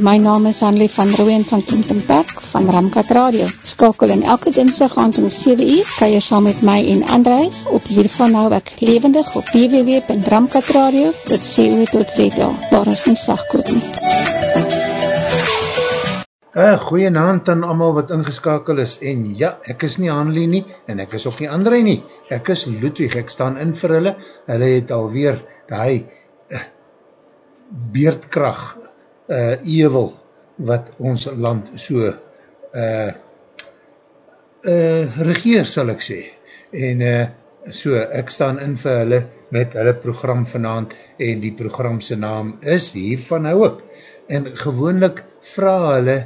my naam is Hanlie van Rooyen van Kemptonpark van Ramkat Radio. Skakel in elke dinsdag aand om 7 uur, kan jy saam met my en André op hiervan nou ek levendig op www.ramkatradio.co.za waar ons nie sagkoot nie. Uh, goeie naand aan allemaal wat ingeskakel is en ja, ek is nie Hanlie nie en ek is ook nie André nie. Ek is Ludwig, ek staan in vir hulle. Hulle het alweer die uh, beerdkracht uh, evel wat ons land so uh, uh, regeer sal ek sê en uh, so ek staan in vir hulle met hulle program vanavond en die programse naam is hiervan hou ek en gewoonlik vraag hulle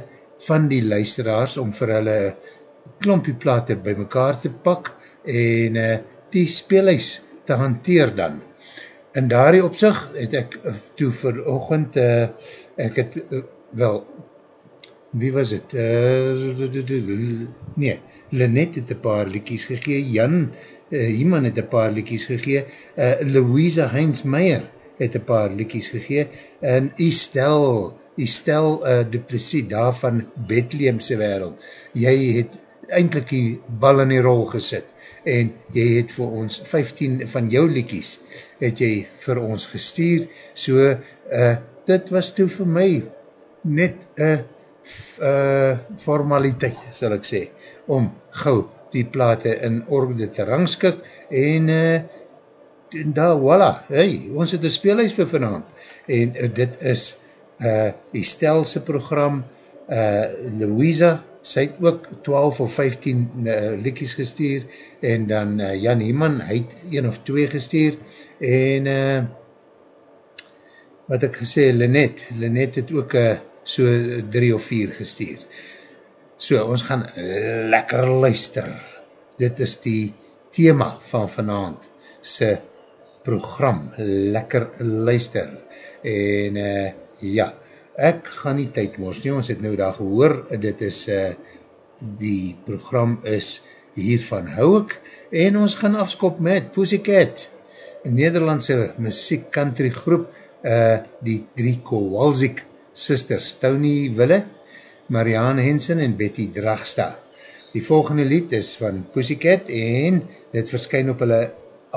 van die luisteraars om vir hulle klompie plate by mekaar te pak en uh, die speelhuis te hanteer dan. In daarie opzicht het ek toe vir ochend uh, ek het, uh, wel, wie was het? Uh, nee, Lynette het een paar liekies gegee, Jan uh, Iman het een paar liekies gegee, uh, Louisa Heinz Meyer het een paar liekies gegee, en Estelle, Estelle uh, Duplessis, daar van Bethlehemse wereld, jy het eindelijk die bal in die rol gesit, en jy het vir ons 15 van jou liekies, het jy vir ons gestuur, so, uh, dit was toe vir my net een uh, formaliteit, sal ek sê, om gauw die plate in orde te rangskik en, uh, en daar, voilà, hey, ons het een speelhuis vir vanavond. En uh, dit is uh, die stelse program uh, Louisa, sy het ook 12 of 15 uh, liedjes gestuur en dan uh, Jan Heeman, hy het 1 of 2 gestuur en uh, wat ek gesê, Lynette, Lynette het ook uh, so drie of vier gestuur. So, ons gaan lekker luister. Dit is die thema van vanavond, sy program, lekker luister. En uh, ja, ek gaan nie tyd moos nie, ons het nou daar gehoor, dit is, uh, die program is hiervan hou ek, en ons gaan afskop met Pussycat, een Nederlandse muziek country groep, uh, die drie Kowalzik sisters, Tony Wille, Marianne Hensen en Betty Dragsta. Die volgende lied is van Pussycat en dit verskyn op hulle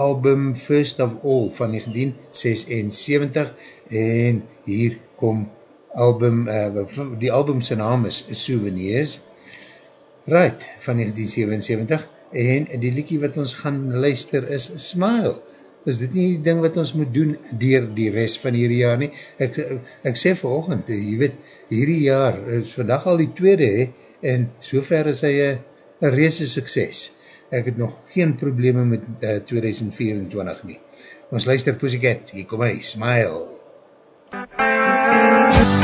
album First of All van 1976 en hier kom album, uh, die albumse naam is Souvenirs, right, van 1977 en die liedje wat ons gaan luister is Smile is dit nie die ding wat ons moet doen dier die rest van hierdie jaar nie. Ek, ek sê verochend, jy weet, hierdie jaar is vandag al die tweede, he, en sover is hy een reese sukses. Ek het nog geen probleme met uh, eh, 2024 nie. Ons luister Pussycat, hier kom hy, smile. MUZIEK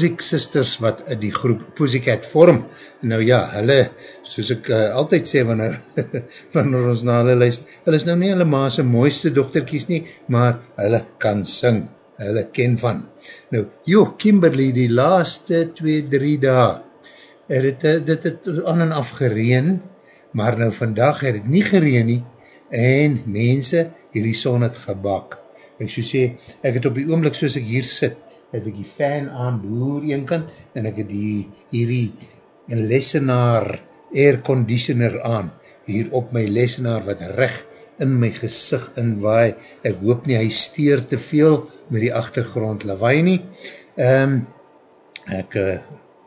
drie Kowalzik sisters wat die groep Pussycat vorm, nou ja, hulle, soos ek uh, altyd sê, wanneer, wanneer ons na hulle luister, hulle is nou nie hulle maase mooiste dochterkies nie, maar hulle kan sing, hulle ken van. Nou, joh, Kimberly, die laaste 2-3 dae, het het, eh, dit het aan en af gereen, maar nou vandag het het nie gereen nie, en mense, hierdie son het gebak. Ek so sê, ek het op die oomlik soos ek hier sit, het ek die fan aan boer een kant, en ek het die hierdie lesenaar air conditioner aan, hier op my lesenaar wat recht in my gezicht inwaai, ek hoop nie, hy steer te veel met die achtergrond lawaai nie, um, ek uh,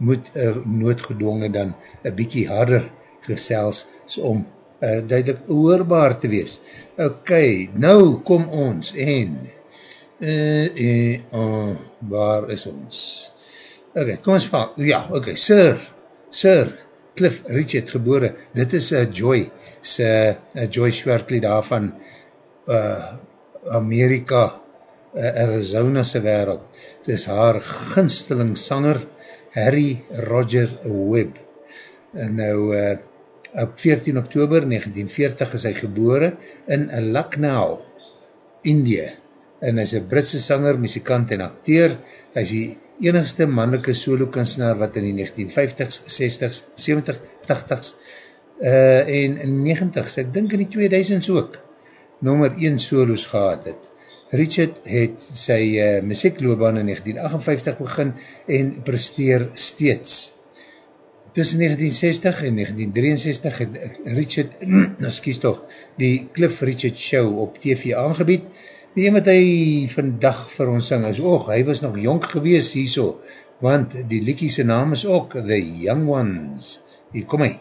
moet uh, noodgedwongen dan een bykie harder gesels, om uh, duidelik oorbaar te wees. Ok, nou kom ons en uh, uh, uh, waar is ons? Ok, kom ons vaak, ja, ok, Sir, Sir Cliff Richard gebore, dit is uh, Joy, sy uh, Joy Schwertley daar van uh, Amerika, uh, Arizona sy wereld. Dit is haar ginsteling sanger, Harry Roger Webb. En nou, uh, op 14 oktober 1940 is hy gebore in Lucknow, Indië. En hy is een Britse sanger, muzikant en acteur. Hy is die enigste mannelijke solo kunstenaar wat in die 1950s, 60s, 70s, 80s uh, en 90s, ek dink in die 2000s ook, nummer 1 solos gehad het. Richard het sy uh, muziekloobaan in 1958 begin en presteer steeds. Tussen 1960 en 1963 het Richard, excuse toch, die Cliff Richard Show op TV aangebied. Die een wat hy vandag vir ons sing is, oog, hy was nog jonk gewees hier so, want die liekiese naam is ook The Young Ones. Hier kom hy.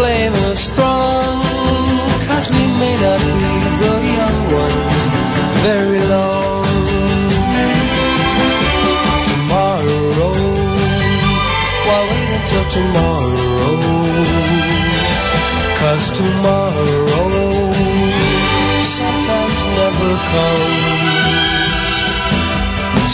Flame is strong. Cause we may not be the young ones very long. Tomorrow Why wait until tomorrow? Cause tomorrow Sometimes never comes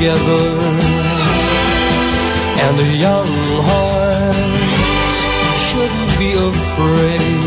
Together? and the young hearts shouldn't be afraid.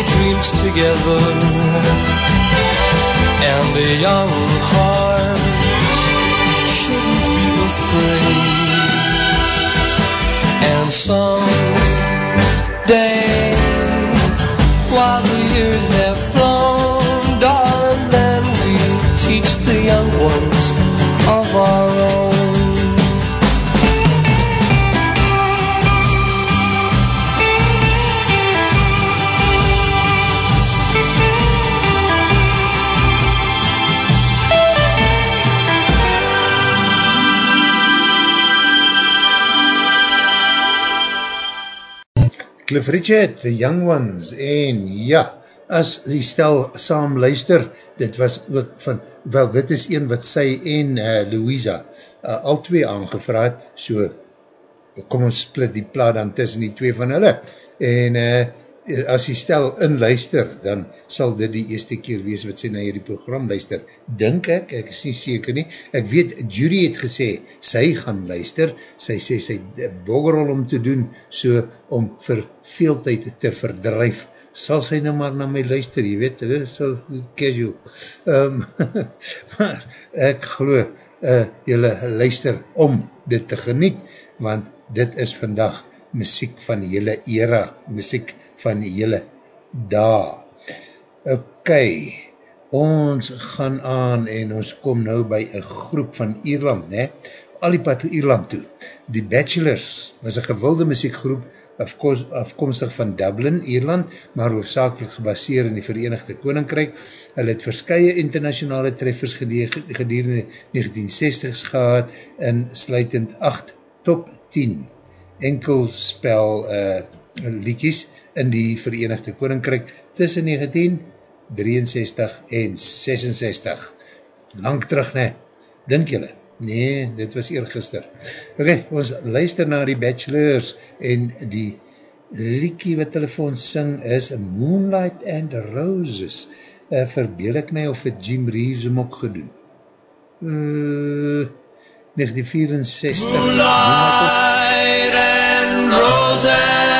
Dreams together. And the young hearts Cliff Richard, The Young Ones, en ja, as die stel saam luister, dit was ook van, wel dit is een wat sy en uh, Louisa uh, al twee aangevraad, so kom ons split die plaat dan tussen die twee van hulle, en uh, as die stel inluister, dan sal dit die eerste keer wees wat sy na hierdie program luister. Dink ek, ek is nie seker nie. Ek weet, Judy het gesê, sy gaan luister, sy sê sy boggerol om te doen, so om vir veel tyd te verdrijf, sal sy nou maar na my luister, jy weet, so casual. Um, maar ek geloof, uh, jylle luister om dit te geniet, want dit is vandag muziek van jylle era, muziek van die hele dag. Ok, ons gaan aan en ons kom nou by een groep van Ierland, ne? al die pad Ierland toe. Die Bachelors was een gewilde muziekgroep afkomstig van Dublin, Ierland, maar hoofdzakelijk gebaseer in die Verenigde Koninkrijk. Hulle het verskye internationale treffers gedurende 1960s gehad en sluitend 8 top 10 enkelspel uh, liedjes in die Verenigde Koninkrijk tussen 1963 en 66. Lang terug, ne? Dink julle? Nee, dit was eergister. Ok, ons luister na die Bachelors en die liekie wat telefoon sing is Moonlight and Roses. Uh, verbeel ek my of het Jim Reeves hem ook gedoen? Uh, 1964. Moonlight and Roses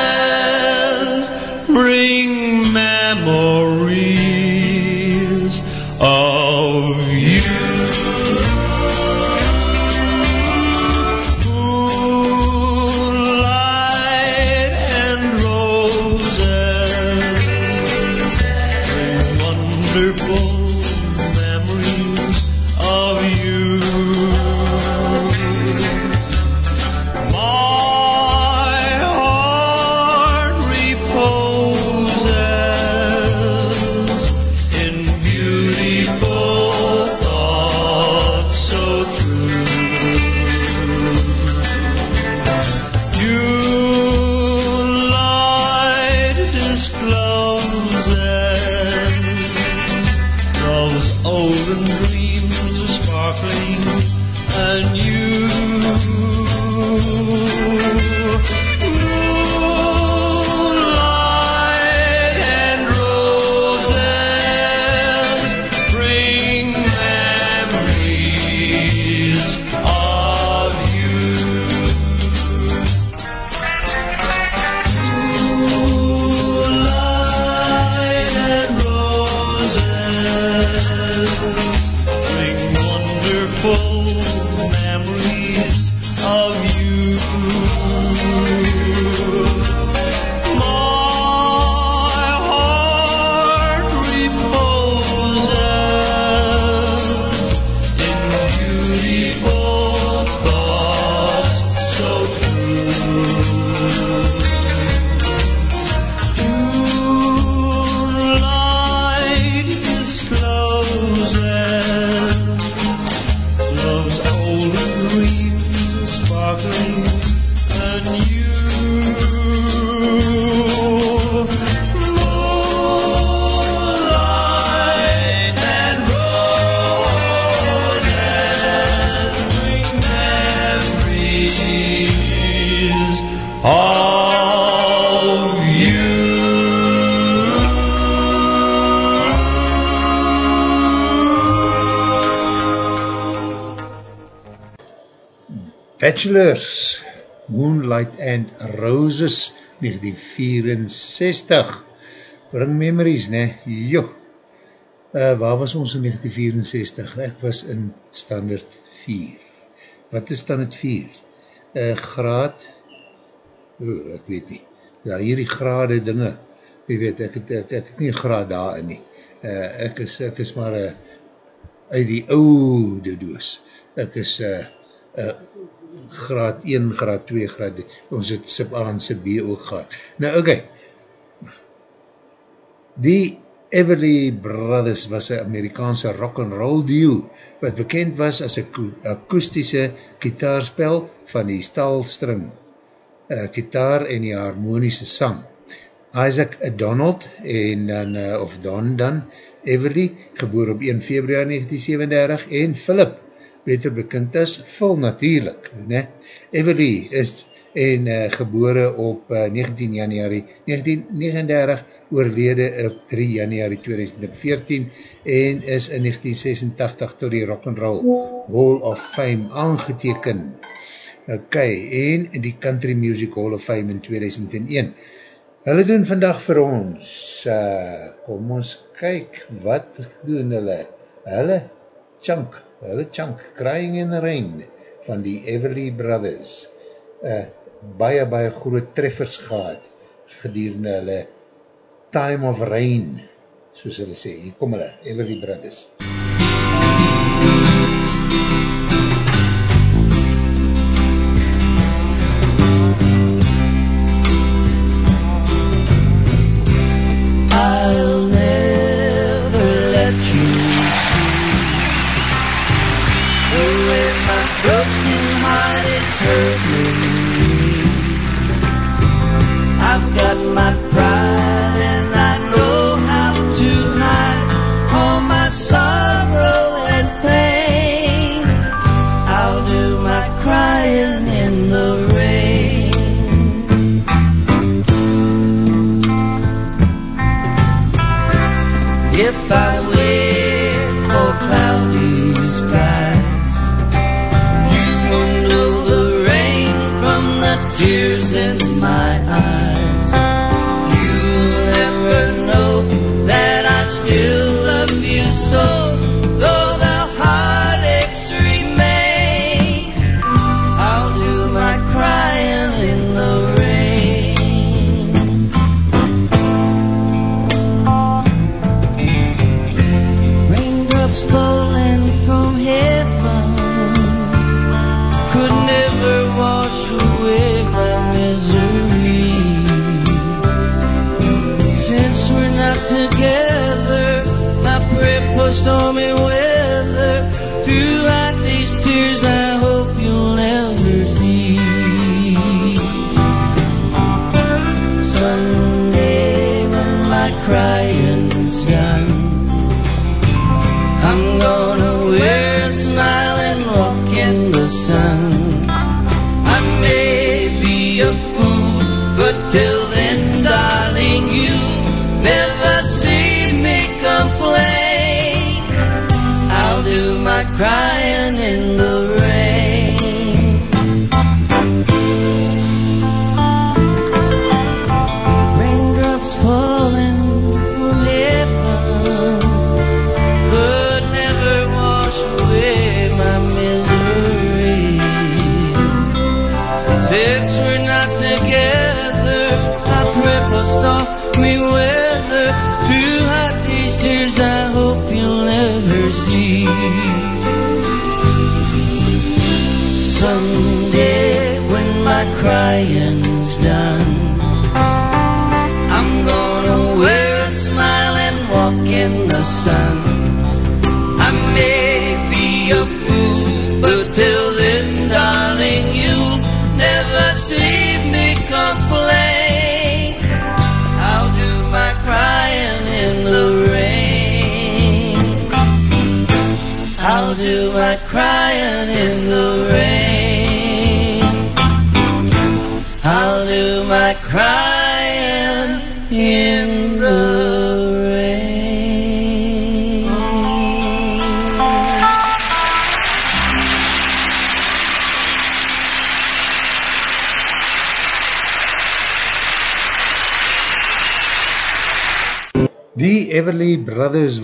Bachelors, Moonlight and Roses, 1964. Bring memories, ne? Jo. Uh, waar was ons in 1964? Ek was in standaard 4. Wat is standaard 4? Uh, graad, oh, ek weet nie. Ja, hierdie grade dinge, jy weet, ek het, ek, ek het nie graad daarin nie. Uh, ek, is, ek is maar uh, uit die oude doos. Ek is uh, uh, graad 1, graad 2, graad 3. Ons het sub A en sub B ook gehad. Nou, oké. Okay. Die Everly Brothers was een Amerikaanse rock and roll duo, wat bekend was as een akoestische gitaarspel van die staalstring, gitaar en die harmonische sang. Isaac Donald en dan, uh, of Don dan, Everly, geboor op 1 februari 1937 en Philip, beter bekend as Phil natuurlijk. Ne? Everly is en uh, gebore op uh, 19 januari 1939, oorlede op 3 januari 2014 en is in 1986 tot die Rock'n'Roll Hall of Fame aangeteken. Ok, en die Country Music Hall of Fame in 2001. Hulle doen vandag vir ons, uh, kom ons kyk, wat doen hulle? Hulle chunk, hulle chunk, Crying in the Rain, van die Everly Brothers. Uh, baie, baie groot treffers gehad, gedurende hulle Time of Rain, soos hulle sê. Hier kom hulle, Everly Brothers. I'll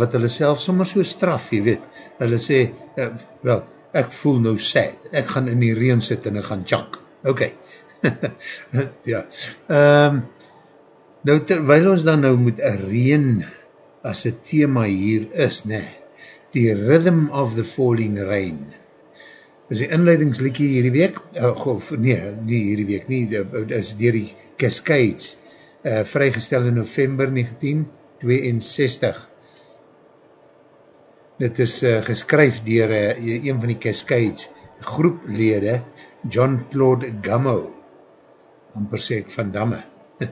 wat hulle self sommer so straf, jy weet, hulle sê, uh, wel, ek voel nou sad, ek gaan in die reen sit en ek gaan chunk. Ok, ja. Um, nou, terwijl ons dan nou een reen as een thema hier is, ne, die Rhythm of the Falling Rain, is die inleidingslikkie hierdie week, uh, of nee, nie hierdie week nie, dit is dier die Cascades, uh, vrygestel in november 1962. Dit is uh, geskryf dier uh, een van die Cascades groeplede, John Claude Gummo, amper sê ek van Damme.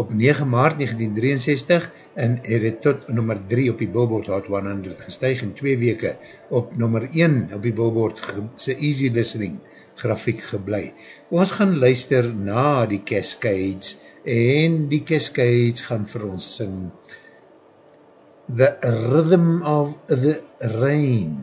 op 9 maart 1963 en het het tot nummer 3 op die Billboard Hot 100 gestuig in 2 weke op nummer 1 op die Billboard se Easy Listening grafiek geblei. Ons gaan luister na die Cascades en die Cascades gaan vir ons sing The Rhythm of the Rain.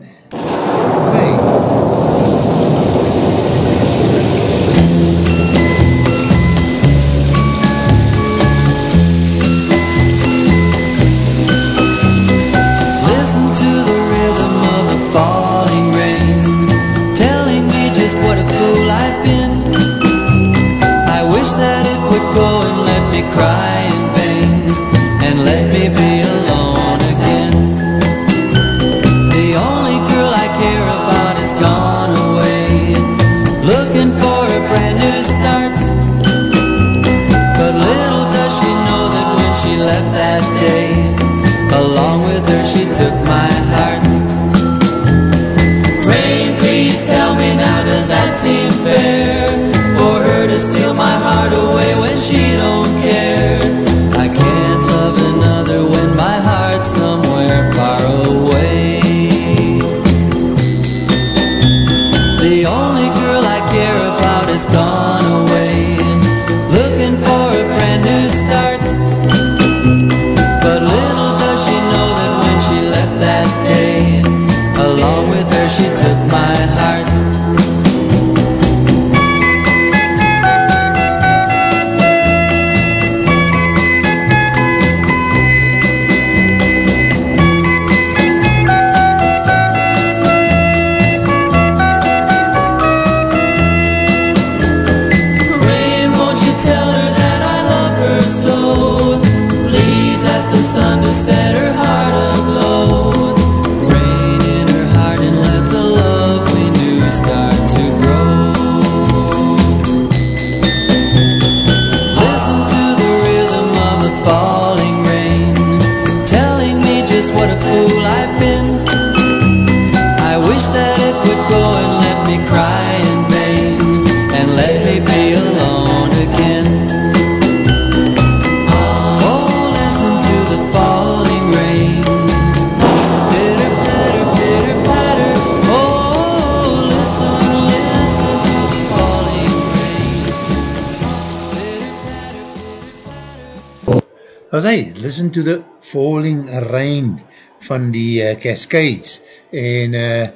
Listen to the Falling Rain van die uh, Cascades en uh,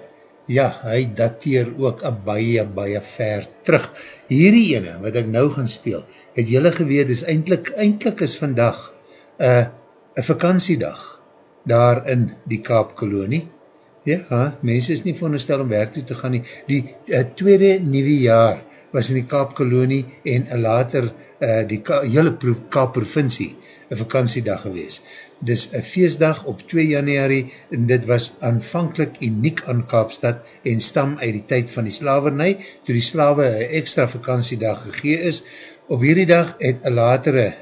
ja, hy dateer ook a baie, baie ver terug. Hierdie ene, wat ek nou gaan speel, het jylle geweet, is eindelijk, eindelijk is vandag uh, een vakantiedag daar in die Kaapkolonie. Ja, mense is nie veronderstel om werk toe te gaan nie. Die uh, tweede nieuwe jaar was in die Kaapkolonie en later uh, die Ka hele Kaap provincie een vakantiedag gewees. Dis een feestdag op 2 januari en dit was aanvankelijk uniek aan Kaapstad en stam uit die tyd van die slavernij, toe die slawe een extra vakantiedag gegee is. Op hierdie dag het een latere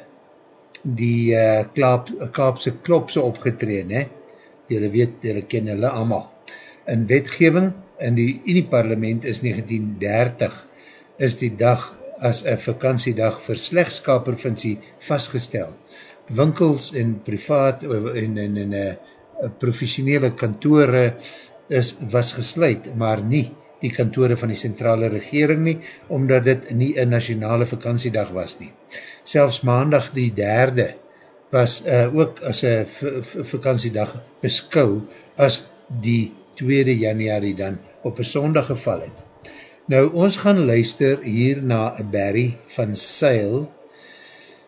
die uh, Kaap, Kaapse klopse opgetreen, he. Julle weet, julle ken hulle allemaal. In wetgeving in die Unieparlement is 1930 is die dag as een vakantiedag vir slechtskapervinsie vastgesteld winkels en privaat en, en, en uh, professionele kantore is, was gesluit, maar nie die kantore van die centrale regering nie, omdat dit nie een nationale vakantiedag was nie. Selfs maandag die derde was uh, ook as een vakantiedag beskou as die 2 januari dan op een sondag geval het. Nou, ons gaan luister hier na Barry van Seil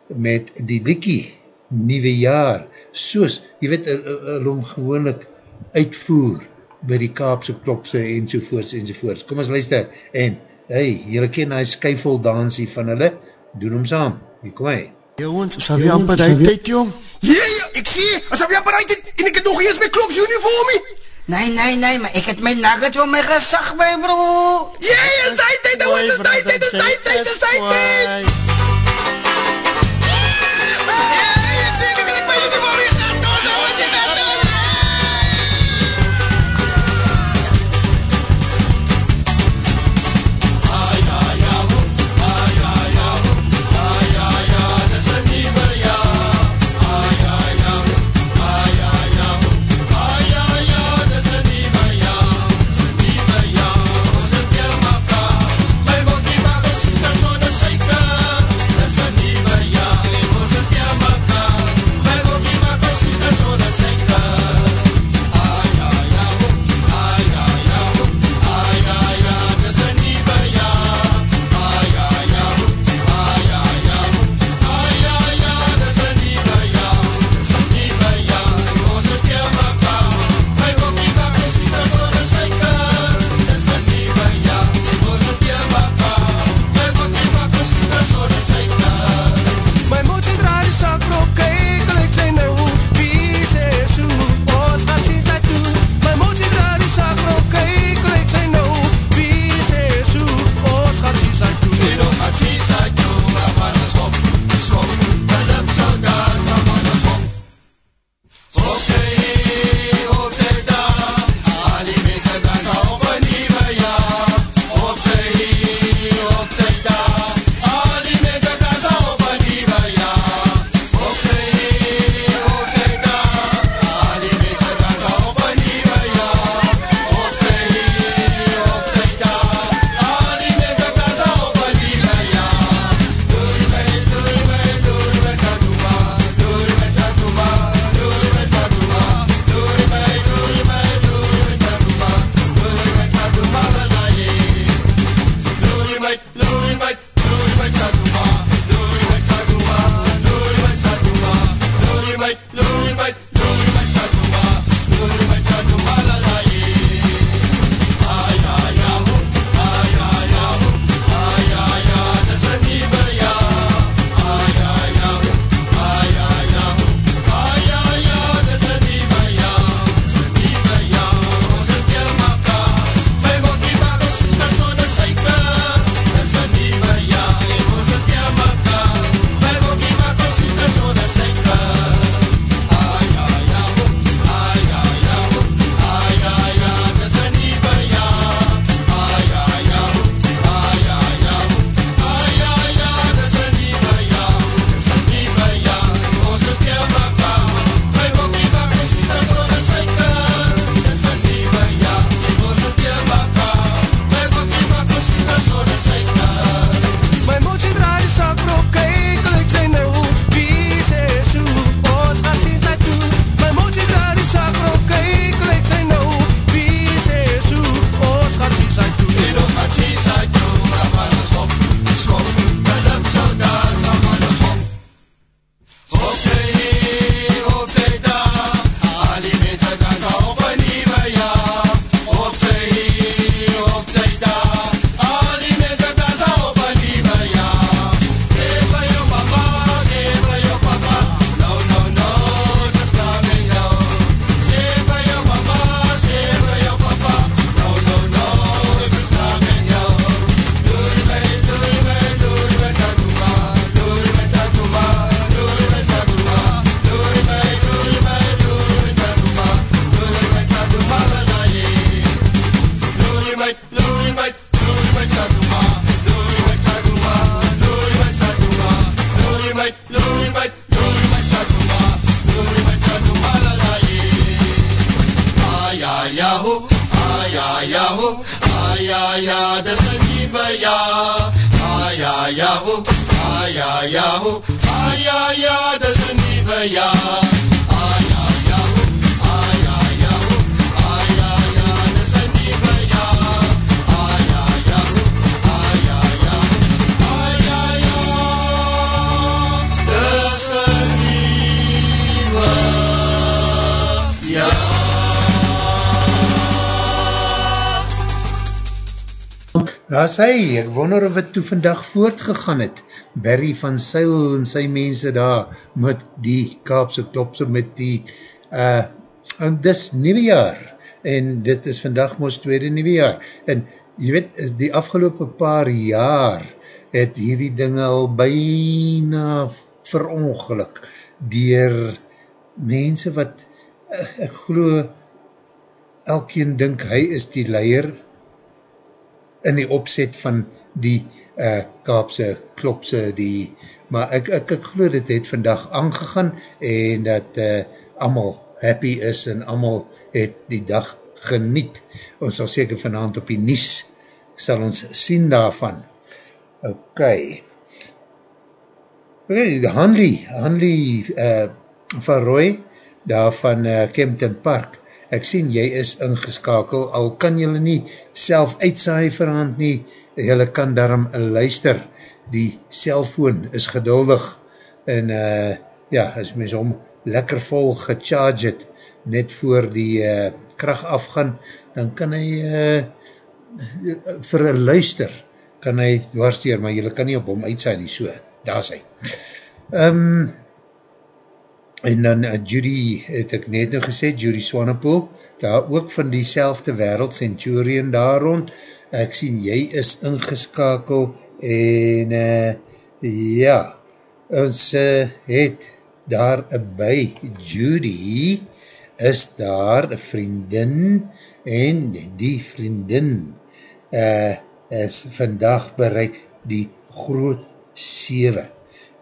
met die dikkie nieuwe jaar, soos, jy weet, hulle om gewoonlik uitvoer by die kaapse klopse enzovoorts enzovoorts. Kom ons luister, en, hey, jylle ken hy skyfel dansie van hulle, doen hom saam, hier kom hy. Jongens, is hy amper uit tyd, jong? Ja, ja, ek sê, as hy amper uit tyd, en ek het nog eens my klops uniformie. Nee, nee, nee, maar ek het my nugget van my gesag by, bro. Ja, is die tyd, ouwens, is die tyd, is die tyd, is die tyd. Daar sê hy, ek wonder of het toe vandag voortgegaan het. Barry van Seil en sy mense daar met die Kaapse klopse met die uh, en dis nieuwe jaar en dit is vandag moos tweede nieuwe jaar en jy weet, die afgelopen paar jaar het hierdie dinge al bijna verongeluk dier mense wat uh, ek geloof elkeen dink hy is die leier in die opzet van die uh, Kaapse klopse, die, maar ek, ek, ek geloof dit het vandag aangegaan en dat uh, allemaal happy is en allemaal het die dag geniet. Ons sal seker vanavond op die nies sal ons sien daarvan. Ok. Ok, Hanley, Hanley uh, van Roy, daar van uh, Kempton Park, ek sien jy is ingeskakel, al kan jylle nie self uitsaai verhand nie, jylle kan daarom luister, die cellfoon is geduldig, en uh, ja, as mens om lekker vol gecharge het, net voor die uh, kracht afgaan, dan kan hy uh, vir een luister, kan hy dwarsteer, maar jylle kan nie op hom uitsaai nie, so, daar is hy. Um, En dan uh, Judy, het ek net nou gesê, Judy Swanepoel, daar ook van die selfde wereld, Centurion daar rond, ek sien, jy is ingeskakel, en uh, ja, ons uh, het daar by Judy, is daar een vriendin, en die vriendin uh, is vandag bereik die groot 7.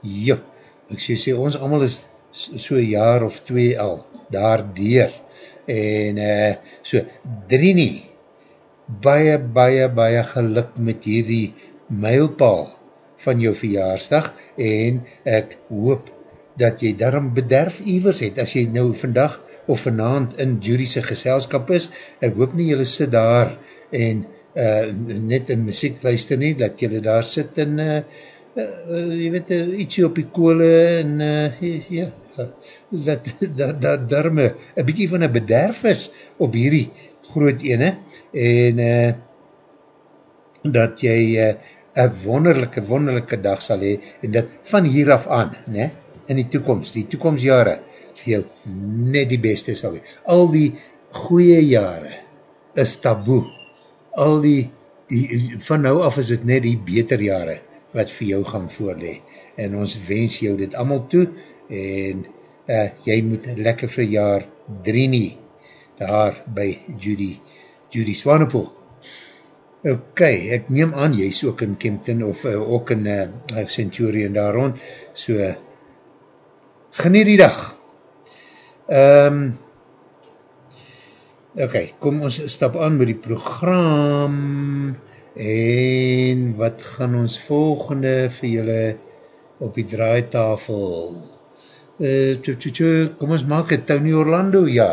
Jo, ek sê, sê ons allemaal is so jaar of twee al daardeer. En uh, so Drini baie baie baie geluk met hierdie mylpaal van jou verjaarsdag en ek hoop dat jy daarom bederf evers het. As jy nou vandag of vanavond in Judy'se geselskap is ek hoop nie jylle sit daar en uh, net in muziek luister nie dat jylle daar sit en uh, uh, jy weet uh, ietsie op die kole en uh, ja dat dat, dat darme een bykie van een bederf is op hierdie groot ene en uh, dat jy uh, een wonderlijke, wonderlijke dag sal hee en dat van hier af aan ne, in die toekomst, die toekomstjare vir jou net die beste sal hee. Al die goeie jare is taboe. Al die, die van nou af is het net die beter jare wat vir jou gaan voorlee. En ons wens jou dit allemaal toe en uh, jy moet lekker vir jaar drie nie, daar by Judy, Judy Swanepoel. Ok, ek neem aan, jy is ook in Kempton, of uh, ook in uh, Centurion daar rond, so, geniet die dag. Um, ok, kom ons stap aan met die program, en wat gaan ons volgende vir julle op die draaitafel? Uh, tjo, tjo, tjo, kom ons maak het, Tony Orlando, ja,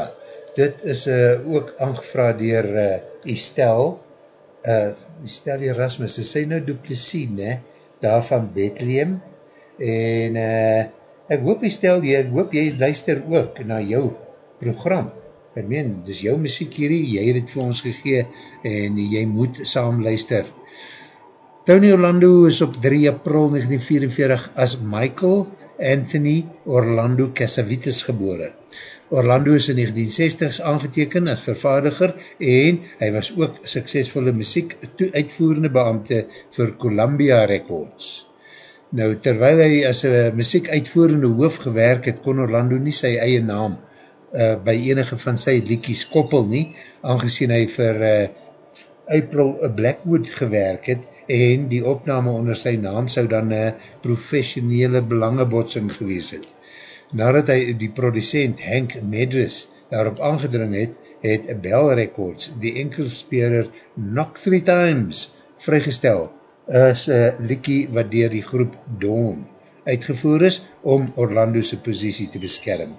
dit is uh, ook aangevra dier uh, Estelle, uh, Estelle Erasmus, is sy nou duplisie, ne, daar van Bethlehem, en uh, ek hoop Estelle, ek hoop jy luister ook na jou program, ek meen, dis jou muziek hierdie, jy het het vir ons gegee, en jy moet saam luister. Tony Orlando is op 3 april 1944 as Michael Anthony Orlando Casavitas gebore. Orlando is in 1960s aangeteken as vervaardiger en hy was ook suksesvolle muziek uitvoerende beambte vir Columbia Records. Nou, terwyl hy as een muziek uitvoerende hoof gewerk het, kon Orlando nie sy eie naam uh, by enige van sy liekies koppel nie, aangezien hy vir uh, April Blackwood gewerk het en die opname onder sy naam sou dan een professionele belangebotsing gewees het. Nadat hy die producent Hank Medris daarop aangedring het, het Bell Records die enkelspeler Knock Three Times vrygestel as een liekie wat dier die groep Dawn uitgevoer is om Orlando'se posiesie te beskerm.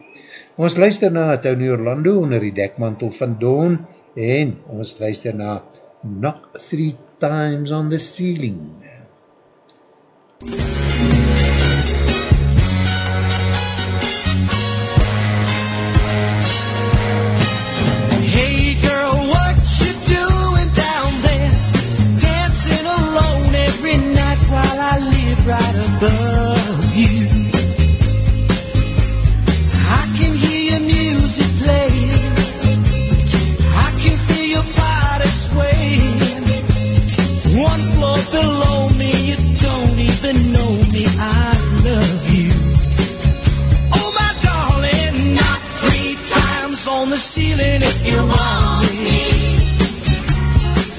Ons luister na Tony Orlando onder die dekmantel van Dawn en ons luister na Knock Three Times on the Ceiling. Ceiling if you want me.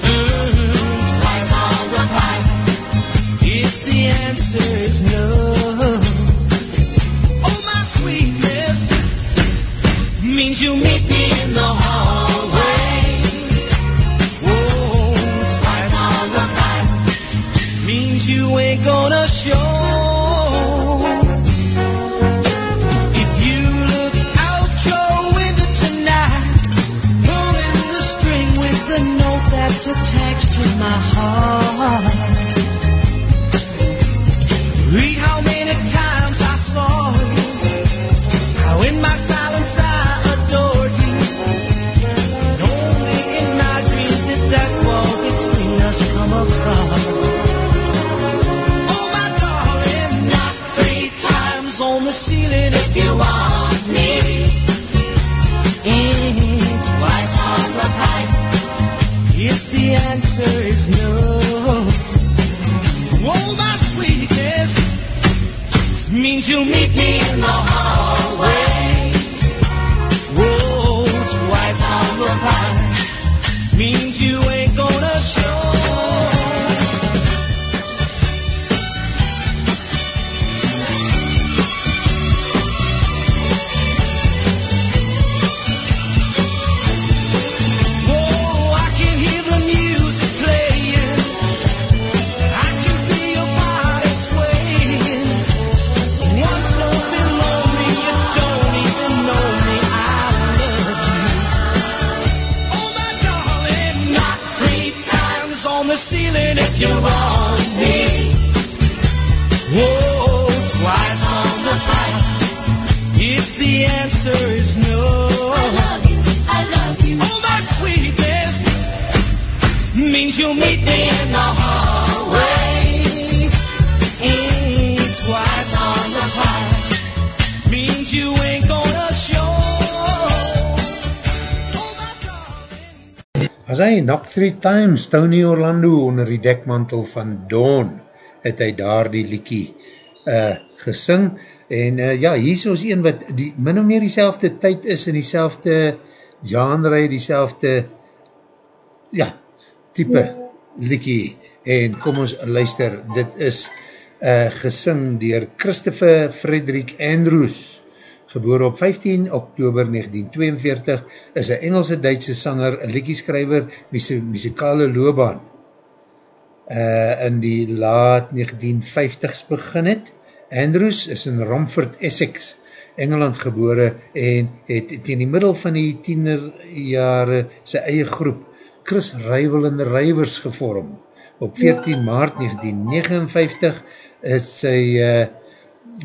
Mm, twice on the pipe if the answer is no. Oh my sweetness means you meet me in the hallway. Whoa, twice on the pipe means you ain't gonna show. No. Oh my sweetness means you meet me in the hallway. Three times Tony Orlando onder die dekmantel van Dawn, het hy daar die liekie uh, gesing, en uh, ja, hier is een wat die, min of meer die tyd is, en die genre, die ja, type liekie, en kom ons luister, dit is uh, gesing dier Christopher Frederick Andrews, geboor op 15 oktober 1942, is een Engelse-Duitse sanger, een liekieskrijver, muzikale loopbaan, uh, in die laat 1950s begin het. Andrews is in Romford, Essex, Engeland gebore en het teen die middel van die tienerjare sy eie groep Chris Rival en the Rivers gevorm. Op 14 maart 1959 is sy uh,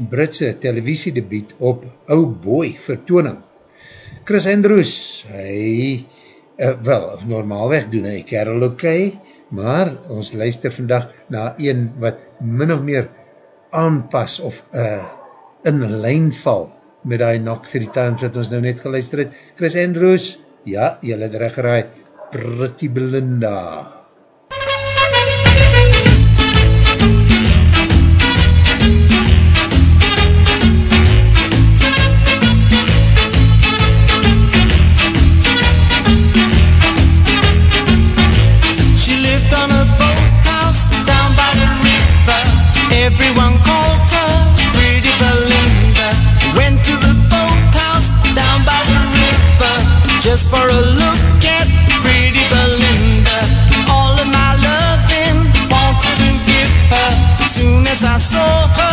Britse televisiedebiet op Oh Boy vertooning. Chris Andrews, hy, uh, wel, normaalweg doen hy kerel oké, okay, maar ons luister vandag na een wat min of meer aanpas of uh, in lijn val met die knock three times wat ons nou net geluister het. Chris Andrews, ja, jylle het recht geraai, Pretty Belinda. She just for a look at Pretty Belinda. All of my loving wanted to give her. Soon as I saw her,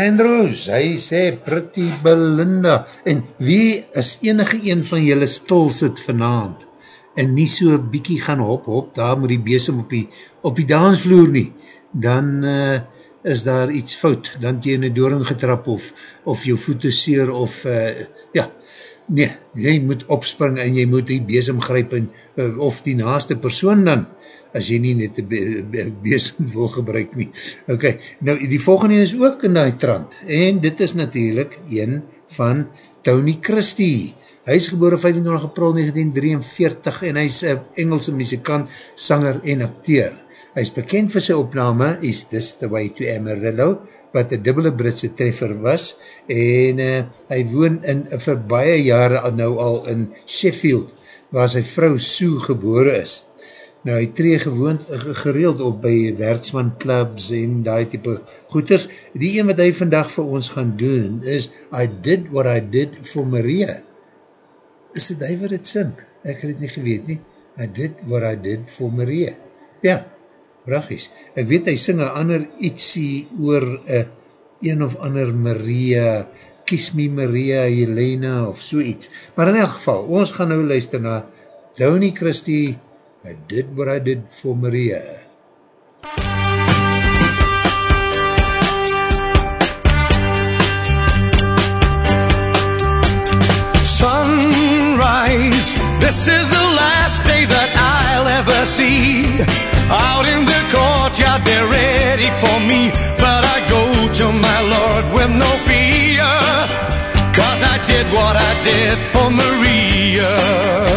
Andrews, hy sê Pretty Belinda, en wie is enige een van julle stil sit vanavond, en nie so bykie gaan hop hop, daar moet die besem op die, op die dansvloer nie, dan uh, is daar iets fout, dan het jy in die dooring getrap, of, of jou voete seer, of uh, ja, nee, jy moet opspring, en jy moet die besem gryp, en, uh, of die naaste persoon dan, as jy nie net die besem wil gebruik nie. Ok, nou die volgende is ook in die trant, en dit is natuurlijk een van Tony Christie. Hy is geboren 25 april 1943 en hy is een Engelse muzikant, sanger en acteur. Hy is bekend vir sy opname Is This The Way To Amarillo, wat een dubbele Britse treffer was, en uh, hy woon in, vir baie jare nou al in Sheffield, waar sy vrou Sue geboren is. Nou, hy tree gewoond gereeld op by werksman clubs en die type goeders. Die een wat hy vandag vir ons gaan doen is I did what I did for Maria. Is dit hy wat het sing? Ek het het nie geweet nie. I did what I did for Maria. Ja, prachies. Ek weet hy sing een ander ietsie oor een, een of ander Maria, Kies Me Maria, Helena of so iets. Maar in elk geval, ons gaan nou luister na Downey Christie I did what I did for Maria. Sunrise, this is the last day that I'll ever see. Out in the courtyard, they're ready for me. But I go to my Lord with no fear. Cause I did what I did for Maria.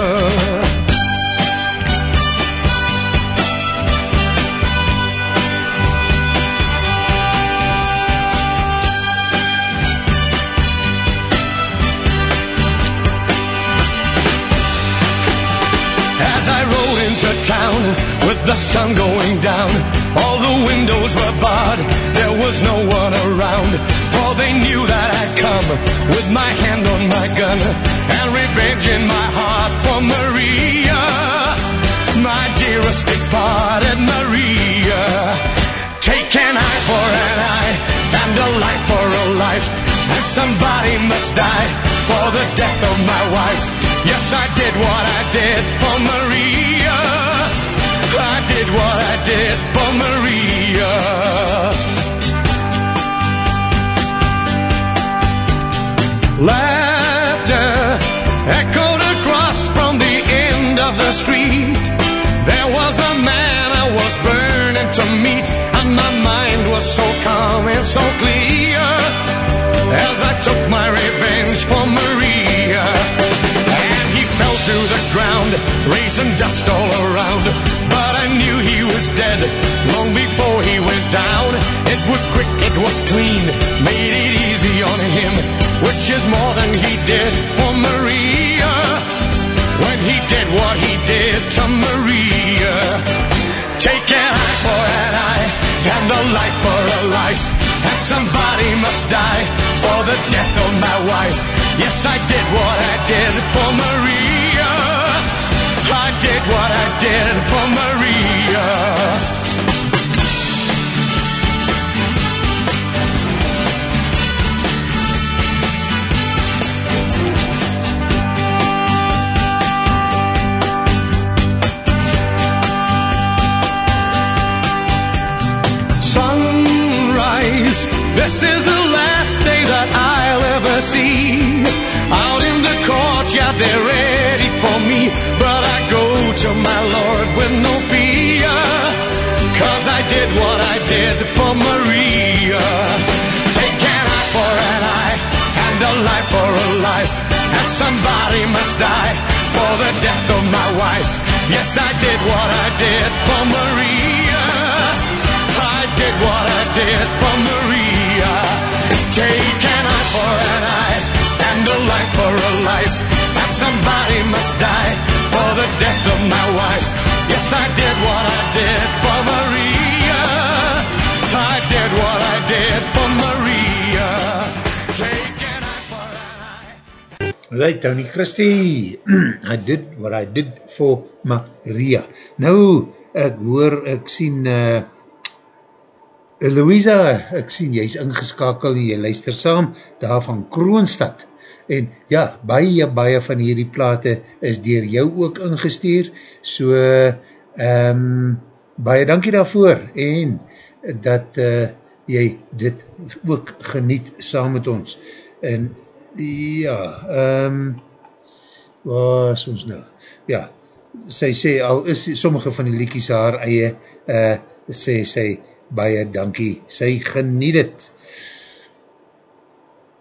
The sun going down, all the windows were barred, there was no one around. For they knew that I'd come with my hand on my gun and revenge in my heart for Maria, my dearest departed Maria. Take an eye for an eye and a life for a life, and somebody must die for the death of my wife. Yes, I did what I did for Maria. Did what I did for Maria. Laughter echoed across from the end of the street. There was the man I was burning to meet, and my mind was so calm and so clear as I took my revenge for Maria. And he fell to the ground, raising dust all was quick, it was clean, made it easy on him, which is more than he did for Maria. When he did what he did to Maria. Take an eye for an eye, and a life for a life. And somebody must die for the death of my wife. Yes, I did what I did for Maria. I did what I did for Maria. Courtyard, they're ready for me. But I go to my Lord with no fear. Cause I did what I did for Maria. Take an eye for an eye, and a life for a life. And somebody must die for the death of my wife. Yes, I did what I did for Maria. I did what I did for Maria. Take an eye for an eye, and a life for a life. Somebody must die for the death of my wife. Yes, I did what I did for Maria. I did what I did for Maria. Take an eye for an eye. Right, Tony Christie, I did what I did for Maria. Nou, ek hoor, ek sien, uh, Louisa, ek sien, jy is ingeskakel en jy luister saam, daar van Kroonstad. En ja, baie, baie van hierdie plate is dier jou ook ingestuur, so um, baie dankie daarvoor en dat uh, jy dit ook geniet saam met ons. En ja, um, waar is ons nou? Ja, sy sê, al is sommige van die liekies haar eie, uh, sê sy, baie dankie, sy geniet het.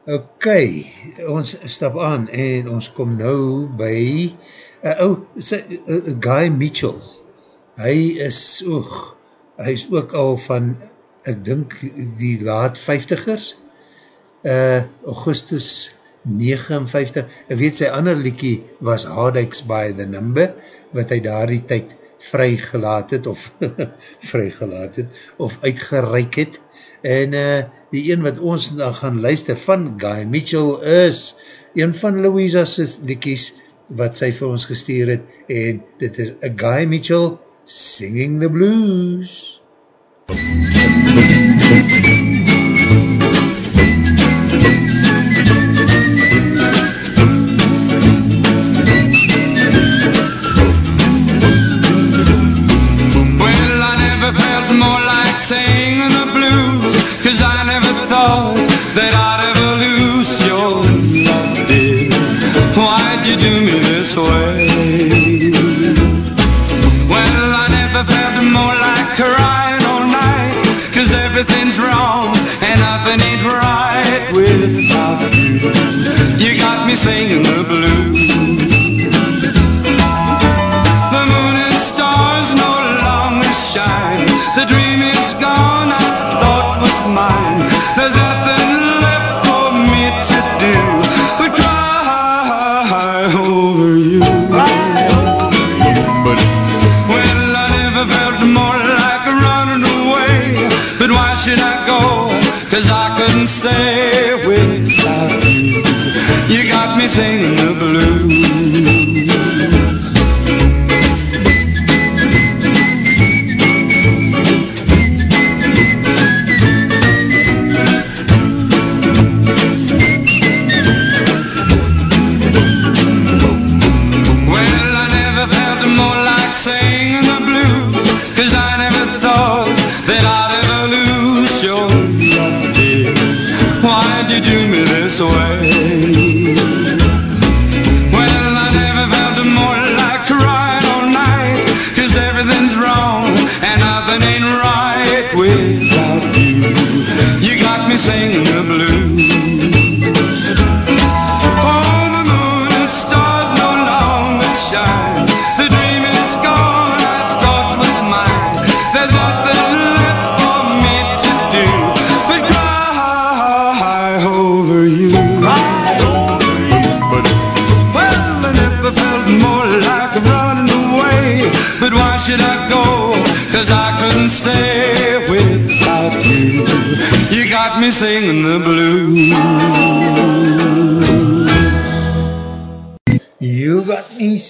Ok, ons stap aan en ons kom nou by uh, oh, sy, uh, Guy Mitchell. Hy is oog, hy is ook al van, ek dink die laat 50ers, uh, Augustus 59, ek weet sy ander liekie was Hardex by the Number, wat hy daar die tyd vrygelaat het, of vrygelaat het, of uitgereik het, en uh, die een wat ons dan gaan luister van Guy Mitchell is een van Louisa's liekies wat sy vir ons gestuur het, en dit is a Guy Mitchell singing the blues. everything's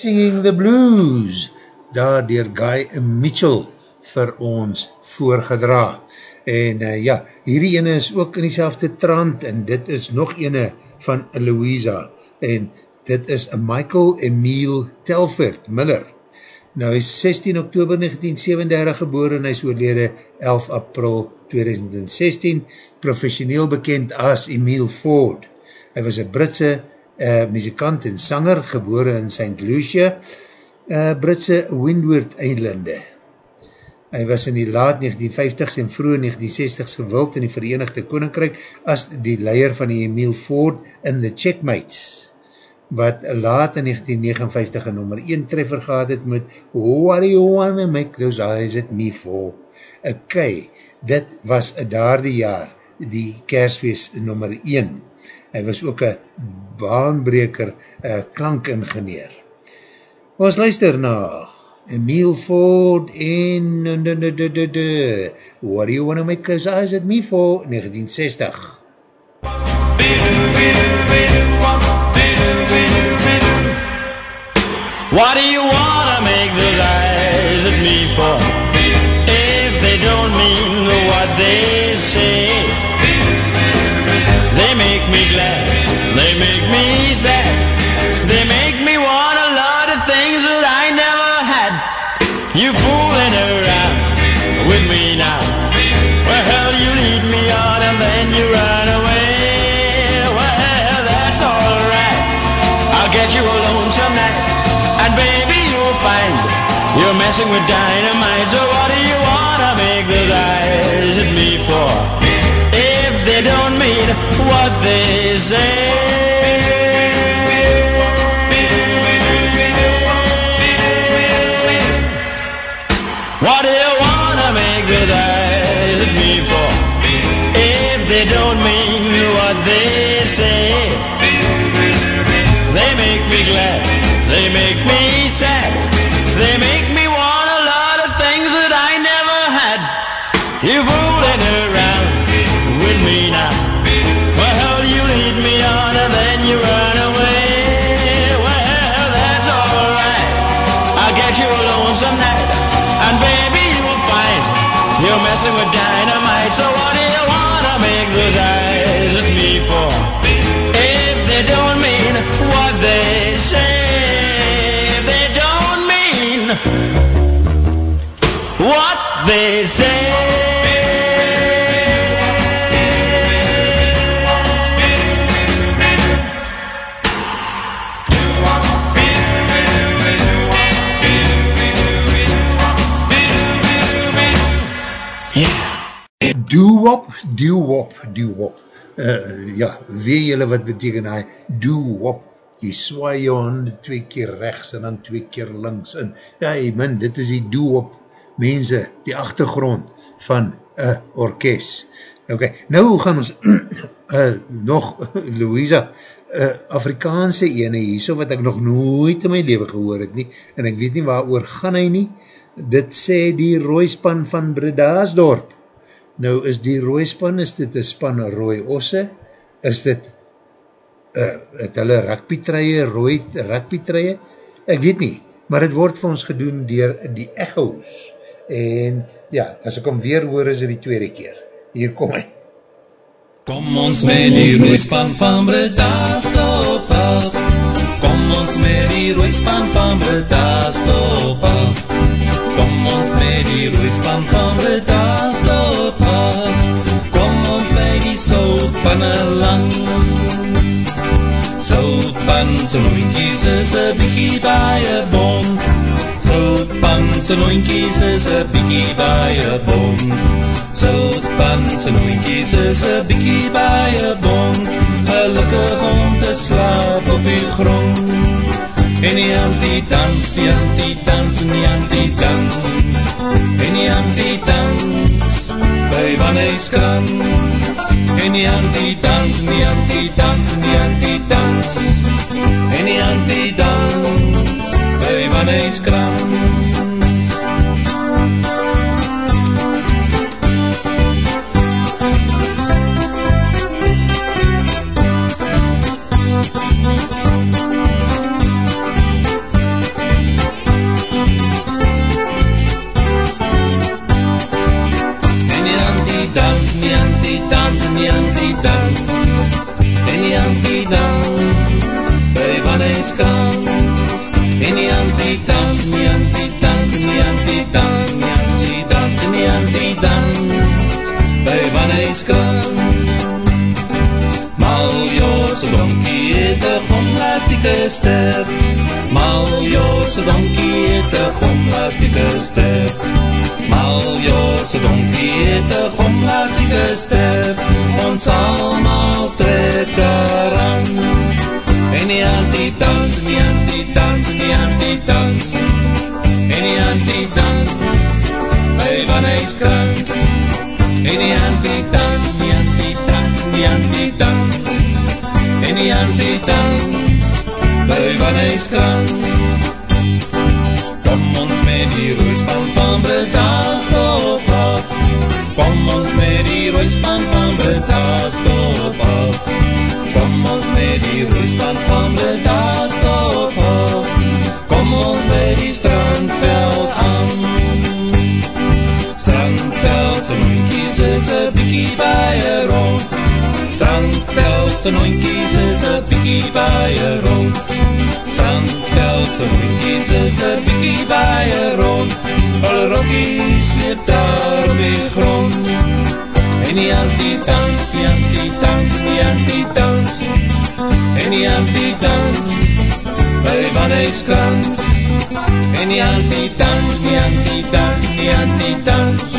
Singing the Blues, daar dier Guy Mitchell vir ons voorgedra. En uh, ja, hierdie ene is ook in die trant en dit is nog ene van Louisa en dit is Michael Emile Telford Miller. Nou hy is 16 oktober 1937 geboren en hy is oorlede 11 april 2016, professioneel bekend as Emile Ford. Hy was een Britse uh, muzikant en sanger, gebore in St. Lucia, uh, Britse Windward Eilande. Hy was in die laat 1950s en vroeg 1960s gewild in die Verenigde Koninkrijk as die leier van die Emile Ford in The Checkmates, wat laat in 1959 een nummer 1 treffer gehad het met What do you wanna make those eyes at me for? Ok, dit was daar die jaar, die kersfeest nummer 1. Hy was ook een baanbreker, uh, klankingeneer. Ons luister na Emile Ford in What do you wanna make those eyes at me for? 1960. What do you wanna make those eyes at me for? You're messing with dynamite. So what do you wanna make those eyes at me for? If they don't mean what they say. What do doewop, doewop. Uh, ja, weet julle wat beteken hy? Doewop. Jy swaai jou handen twee keer rechts en dan twee keer links. En, ja, jy min, dit is die doewop mense, die achtergrond van een orkest. Ok, nou gaan ons uh, nog, Louisa, uh, Afrikaanse ene hierso wat ek nog nooit in my leven gehoor het nie, en ek weet nie waar oor gaan hy nie, dit sê die rooispan van Bredaasdorp. Nou is die rooispan, is dit een span rooi osse, is dit uh, het hulle rugbytreie, rooi rugbytreie, ek weet nie, maar het word vir ons gedoen dier die echo's, en ja, as ek om weer hoor, is het die tweede keer, hier kom hy. Kom ons met die roeispan van Bredaasdorp af. Kom ons met die roeispan van Bredaasdorp af. Kom ons met die roeispan van Bredaasdorp soutpanne langs Soutpan, so loinkies is a bikkie by a boom Soutpan, so loinkies is a bikkie by a boom Soutpan, so loinkies is a bikkie by a boom Gelukkig om te slaap op die grond. En die anti-dans, die anti-dans, die anti-dans En die anti-dans, by Wanneeskrans En die anti-dans, die anti-dans, die anti-dans. En die anti-dans, by Wanneeskrans En Wanneeskrans Maljoor se donkie het een gomlastieke ster. Maljoor se donkie het een gomlastieke ster. Maljoor se donkie het een gomlastieke ster. Ons allemaal trek daaraan En die anti-dans, die anti-dans, die anti-dans En die anti-dans, by Wanneeskrant En die anti-dans, die anti-dans, die anti-dans En die anti-dans, by Wanneeskrant Kom ons met die roeispan van Bredaasdorp af. Kom ons met die roeispan van en hoinkies is a biekie baie rond. Frankveld en hoinkies is a biekie baie rond. Hulle rokkies leef daar op die grond. En die anti-dans, die anti-dans, die anti-dans En die anti-dans By Van Huiskrans En die anti-dans, die anti-dans, die anti-dans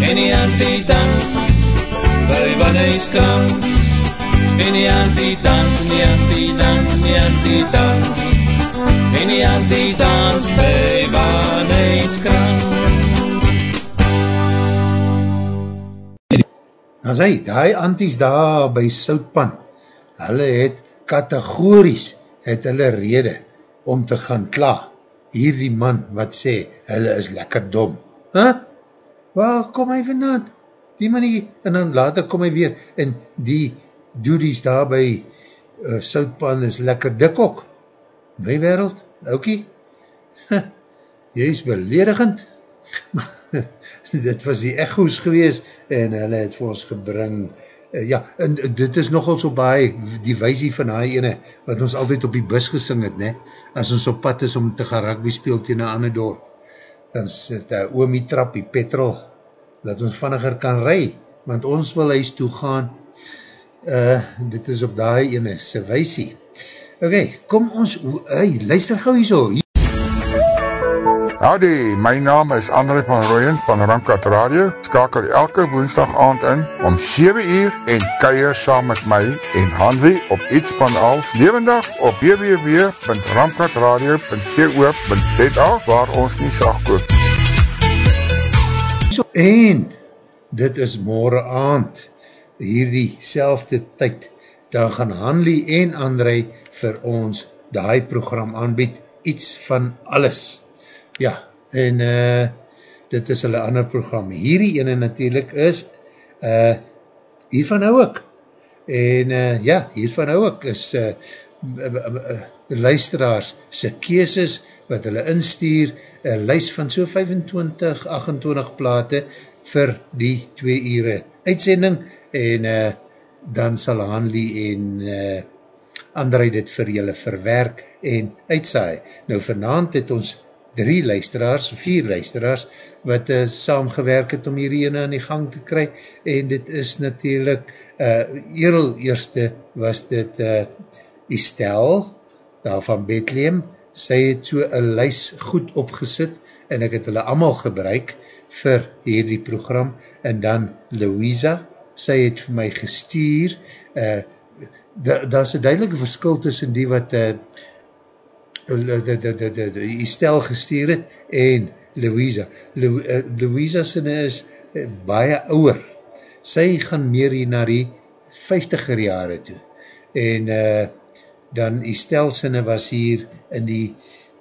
En die anti-dans By Van Huiskrans En die anti-dans, die anti-dans, die anti-dans En die anti-dans By Van Huiskrans Dan sê, die anties daar by Soutpan, hulle het kategories, het hulle rede om te gaan kla. Hier die man wat sê, hulle is lekker dom. Huh? Waar kom hy vandaan? Die man hier, en dan later kom hy weer, en die doodies daar by uh, Soutpan is lekker dik ook. My wereld, oukie? Huh, jy is beledigend. dit was die echo's gewees en hulle het vir ons gebring uh, ja, en dit is nogal so baie die weisie van hy ene wat ons altyd op die bus gesing het, ne as ons op pad is om te gaan rugby speel tegen een ander dorp, dan sit uh, oomie trap die petrol dat ons vanniger kan ry want ons wil huis toe gaan uh, dit is op die ene se weisie ok, kom ons hey, luister gauw hier so Howdy, my naam is André van Rooyen van Ramkat Radio. Skakel elke woensdag aand in om 7 uur en keier saam met my en Hanwie op iets van als levendig op www.ramkatradio.co.za waar ons nie sag koop. So, en dit is morgen aand hierdie selfde tyd dan gaan Hanlie en André vir ons die program aanbied iets van alles. Ja, en uh, dit is hulle ander program. Hierdie ene natuurlijk is uh, hiervan nou ook. En uh, ja, hiervan nou ook is uh, luisteraars sy keeses wat hulle instuur, een lijst van so 25, 28 plate vir die 2 ure uitsending en uh, dan sal Hanlie en uh, André dit vir julle verwerk en uitsaai. Nou vanavond het ons drie luisteraars, vier luisteraars, wat uh, saamgewerk het om hierdie ene aan die gang te kry, en dit is natuurlijk, uh, eerl eerste was dit uh, Estelle, daar van Bethlehem, sy het so een lys goed opgesit, en ek het hulle allemaal gebruik vir hierdie program, en dan Louisa, sy het vir my gestuur, uh, daar da is een duidelike verskil tussen die wat uh, die stel gestuur het en Louisa. Lu, uh, Louisa sinne is uh, baie ouwer. Sy gaan meer hier na die 50er jare toe. En uh, dan die stel sinne was hier in die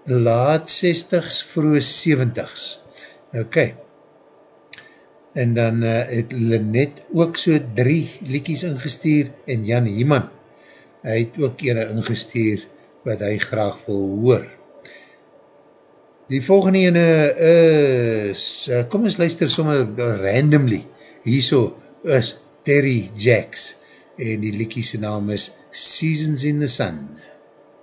laat 60s, vroeg 70s. Ok. En dan uh, het Lynette ook so drie liekies ingestuur en Jan Hieman, hy het ook ene ingestuur wat hy graag wil hoor. Die volgende ene is, eh, kom ons luister sommer randomly, hierso is Terry Jacks en die liekiese naam is Seasons in the Sun.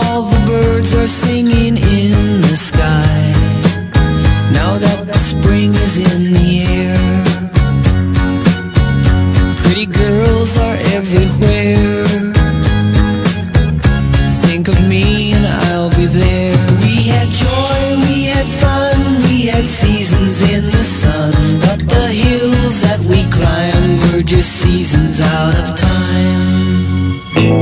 All the birds are singing in the sky. Now that the spring is in the air pretty girls are everywhere. Think of me and I'll be there. We had joy, we had fun, we had seasons in the sun. But the hills that we climbed were just seasons out of time.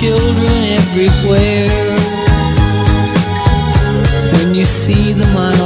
children everywhere. When you see them, I'll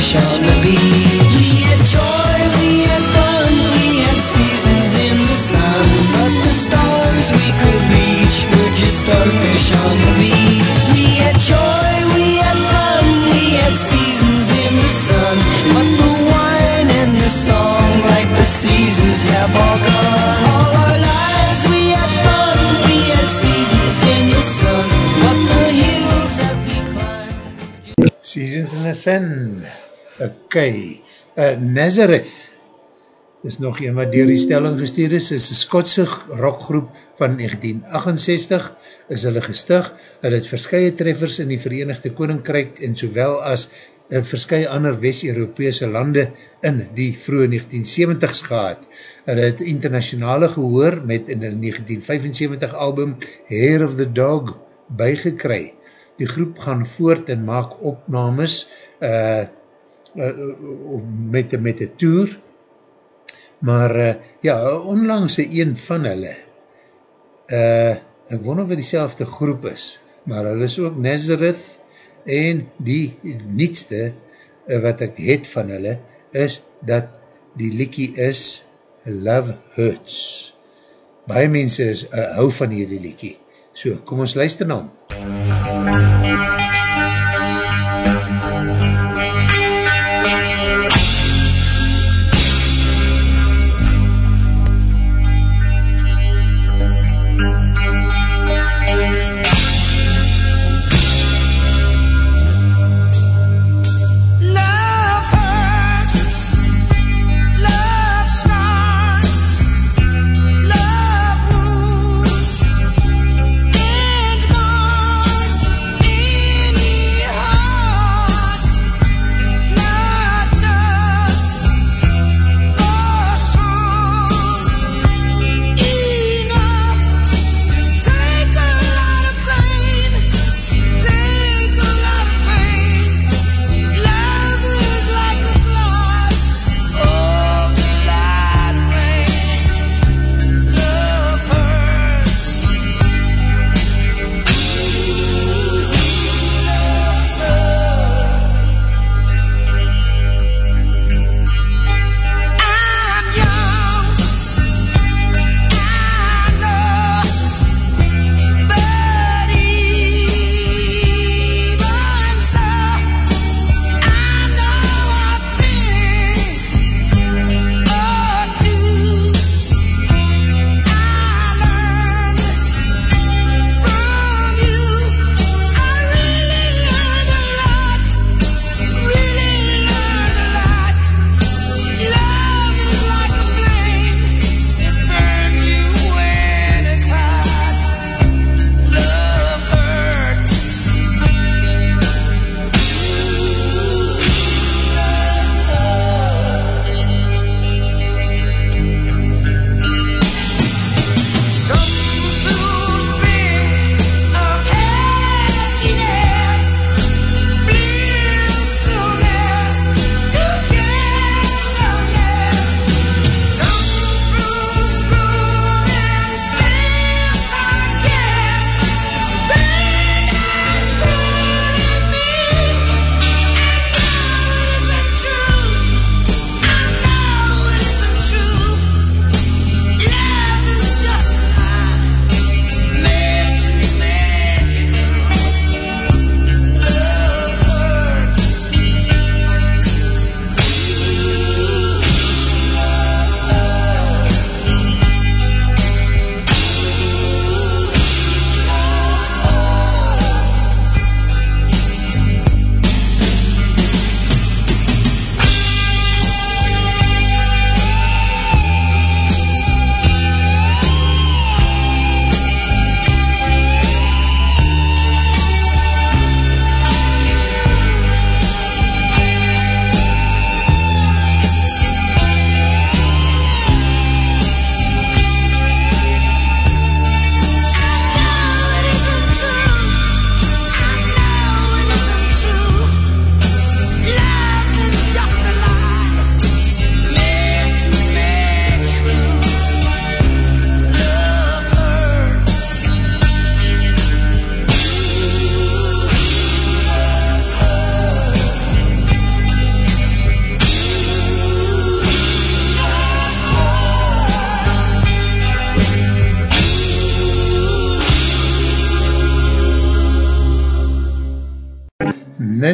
Starfish on the beach. We had joy, we had fun, we had seasons in the sun. But the stars we could reach were just starfish on the beach. We had joy, we had fun, we had seasons in the sun. But the wine and the song, like the seasons, have all gone. All our lives we had fun, we had seasons in the sun. But the hills that we climbed. Seasons in the Sun. Ok. Uh, Nazareth is nog een wat dier die stelling gestuur is, is een Skotse rockgroep van 1968, is hulle gestig, hulle het verskye treffers in die Verenigde Koninkryk en sowel as uh, verskye ander West-Europese lande in die vroege 1970s gehad. Hulle het internationale gehoor met in die 1975 album Hair of the Dog bygekry. Die groep gaan voort en maak opnames uh, uh, met, met een tour, maar uh, ja, onlangs een van hulle, uh, ek wonder of het die groep is, maar hulle is ook Nazareth, en die nietste uh, wat ek het van hulle, is dat die liekie is Love Hurts. Baie mense is, uh, hou van hierdie liekie. So, kom ons luister na hom. Love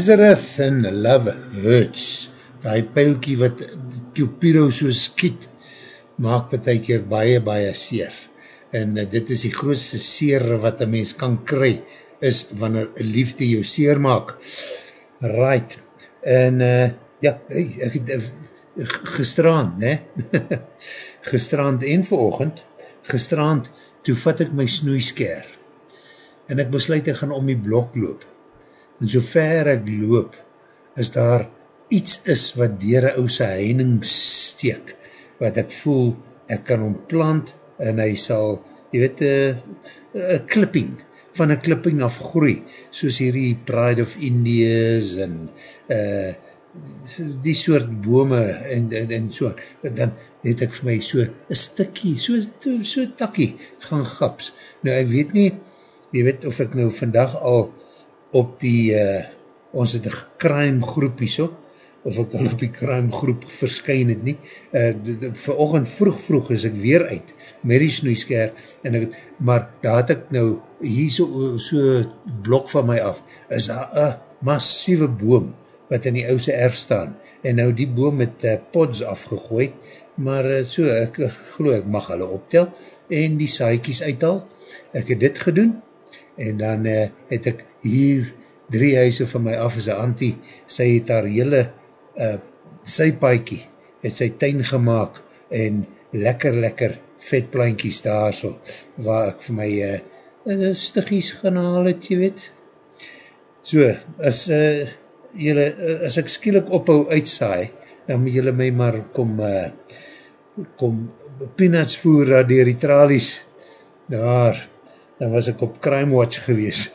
Nazareth in Love Hurts, die pijlkie wat Cupido so skiet, maak betek keer baie, baie seer. En uh, dit is die grootste seer wat een mens kan kry, is wanneer liefde jou seer maak. Right. En uh, ja, hey, ek het uh, gestrand, ne? gestrand en verochend, gestrand, toe vat ek my snoeisker en ek besluit ek gaan om die blok loop en so ver ek loop, is daar iets is wat dier een ouse heining steek, wat ek voel, ek kan omplant, en hy sal, jy weet, een klipping, van een klipping afgroei, soos hierdie Pride of Indies, en uh, die soort bome, en, en, en so, dan het ek vir my so, een stikkie, so, so, takkie, gaan gaps. Nou, ek weet nie, jy weet of ek nou vandag al, op die, uh, ons het een crime groepie so, of ek al op die crime groep verskyn het nie, uh, vir oogend vroeg vroeg is ek weer uit, met die snoeisker, en ek, maar daar het ek nou, hier so, so blok van my af, is daar een massieve boom, wat in die ouse erf staan, en nou die boom het uh, pods afgegooi, maar uh, so, ek geloof ek mag hulle optel, en die saaikies uithaal, ek het dit gedoen, en dan uh, het ek hier drie huise van my af as een auntie, sy het haar hele uh, sy paaikie, het sy tuin gemaakt en lekker lekker vetplankies daar so, waar ek vir my uh, stiggies gaan haal het, jy weet. So, as, uh, jylle, as ek skielik ophou uitsaai, dan moet jylle my maar kom, uh, kom peanuts voer daar dier die tralies, daar, dan was ek op Crime Watch gewees.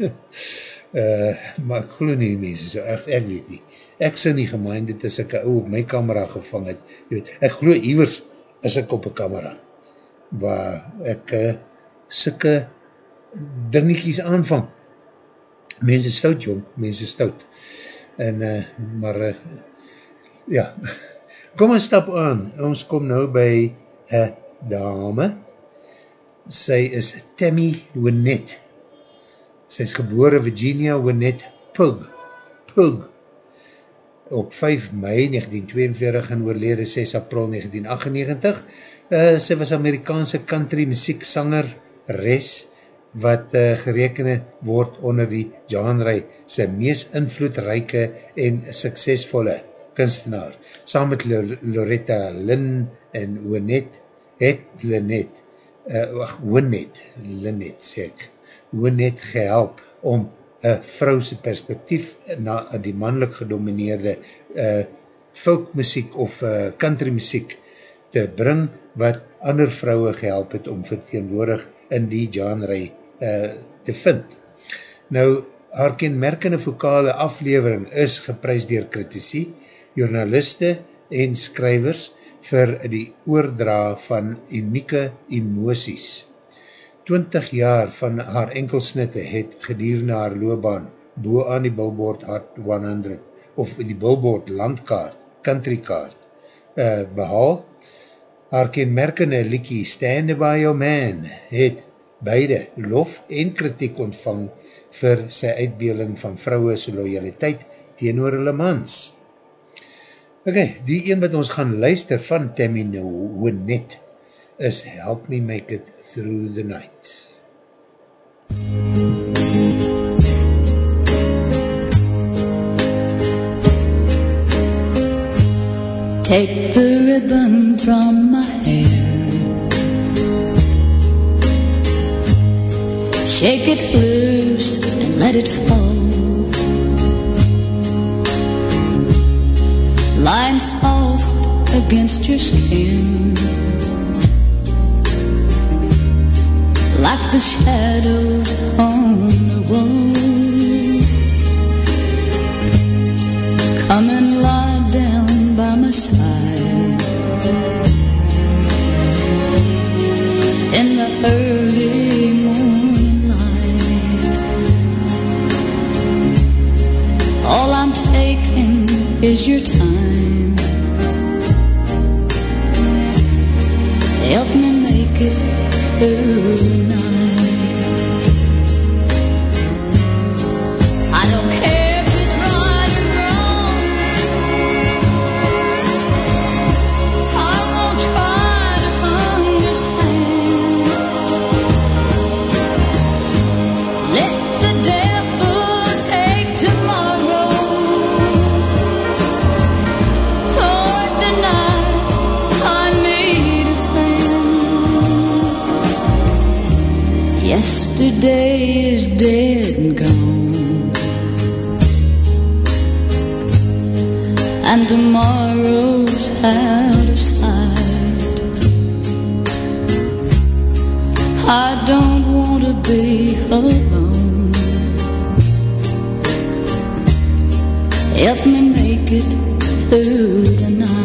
Uh, maar ek geloof nie die mense so, ek, ek weet nie. Ek sy nie gemeen, dit is ek ou op my camera gevang het. Weet, ek geloof iwers is ek op een camera, waar ek uh, sikke dingetjies aanvang. Mense stout jong, mense stout. En, uh, maar, uh, ja, kom ons stap aan. Ons kom nou by een dame, sy is Tammy Wynette. Sy is gebore Virginia Wynette Pug, Pug, op 5 mei 1942 en oorlede 6 april 1998. Uh, sy was Amerikaanse country muziek sanger res, wat uh, gerekene word onder die genre sy mees invloedrijke en suksesvolle kunstenaar. Saam met Loretta Lynn en Wynette, het Lynette, uh, Winnet, Linnet sê ek, Winnet gehelp om een vrouwse perspektief na die mannelijk gedomineerde uh, folkmuziek of uh, country muziek te bring wat ander vrouwe gehelp het om verteenwoordig in die genre uh, te vind. Nou, haar kenmerkende vokale aflevering is geprys dier kritisie, journaliste en skrywers vir die oordra van unieke emoties. 20 jaar van haar enkelsnitte het gedierende haar loopbaan boe aan die Billboard Hot 100 of die Billboard landkaart, country kaart, uh, behaal. Haar kenmerkende liekie Stand By Your Man het beide lof en kritiek ontvang vir sy uitbeelding van vrouwese loyaliteit teenoor hulle mans. Ok, die een wat ons gaan luister van Tammy Wynette is Help Me Make It Through the Night. Take the ribbon from my hair. Shake it loose and let it fall. Lying soft against your skin Like the shadows on the wall. Come and lie down by my side. In the early morning light All I'm taking is your time. Help me make it through the night Yesterday is dead and gone. And tomorrow's out of sight. I don't want to be alone. Help me make it through the night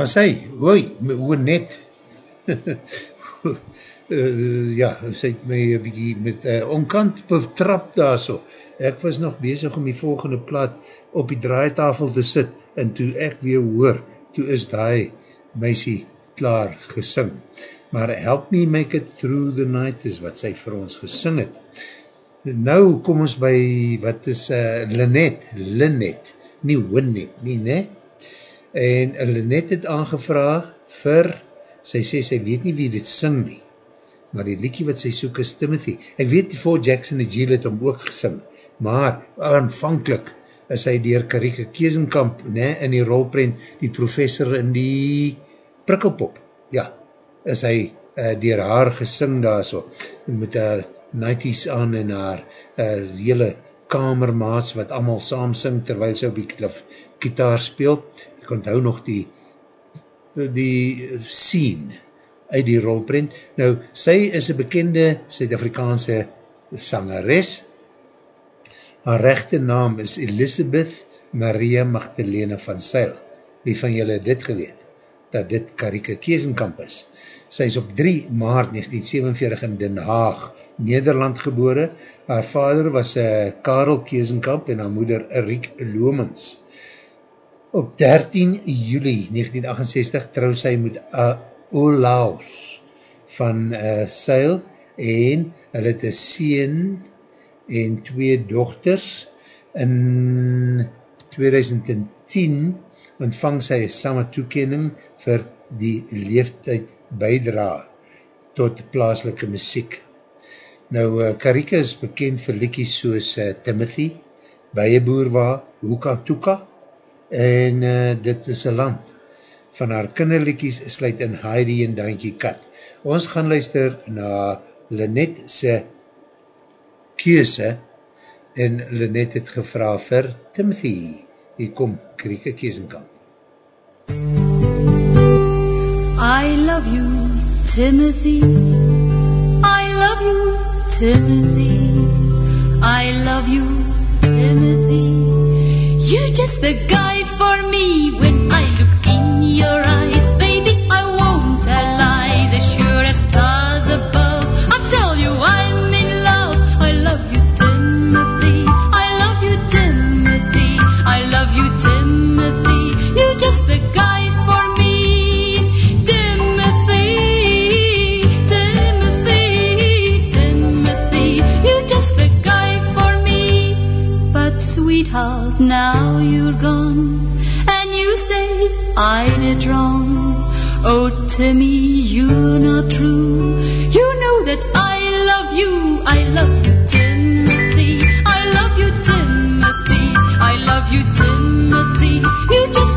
Daar sy, hoi, hoe net, uh, ja, sy het my een bykie met uh, onkant betrap daar so. Ek was nog bezig om die volgende plaat op die draaitafel te sit en toe ek weer hoor, toe is die meisie klaar gesing. Maar Help Me Make It Through the Night is wat sy vir ons gesing het. Nou kom ons by, wat is uh, Lynette, Lynette, nie Winnet, nie, ne? En Lynette het aangevraag vir, sy sê, sy weet nie wie dit sing nie, maar die liekie wat sy soek is Timothy. Ek weet voor Jackson en Jill het om ook gesing, maar aanvankelijk is hy dier Karike Keesenkamp ne, in die rolprent, die professor in die prikkelpop, ja, is hy uh, dier haar gesing daar so, met haar 90s aan en haar uh, hele kamermaats wat allemaal saam sing terwyl sy op die gitaar speel, ek onthou nog die die scene uit die rolprint. Nou, sy is een bekende Suid-Afrikaanse sangeres. Haar rechte naam is Elisabeth Maria Magdalena van Seil. Wie van julle dit geweet? Dat dit Karike Keesenkamp is. Sy is op 3 maart 1947 in Den Haag, Nederland gebore. Haar vader was uh, Karel Keesenkamp en haar moeder Riek Lomens. Op 13 juli 1968 trouw sy met uh, Olaus van uh, Seil en hulle het een sien en twee dochters. In 2010 ontvang sy samme toekening vir die leeftijd bijdra tot plaaslike muziek. Nou, uh, Karika is bekend vir liekies soos uh, Timothy, Bijenboerwa, Hoeka Toeka, en uh, dit is een land. Van haar kinderlikies sluit in Heidi en Dankie Kat. Ons gaan luister na Lynette se keuse en Lynette het gevra vir Timothy. Hier kom, Krieke Kiesenkamp. I love you, Timothy. I love you, Timothy. I love you, Timothy. You're just the guy for me when I look in your eyes, baby. I won't lie, the surest stars above. I tell you I'm in love. I love you, Timothy. I love you, Timothy. I love you, Timothy. You're just the guy for me. Timothy, Timothy, Timothy. You're just the guy for me. But sweetheart, now you're gone, I did wrong. Oh, Timmy, you're not true. You know that I love you. I love you, Timothy. I love you, Timothy. I love you, Timothy. You're just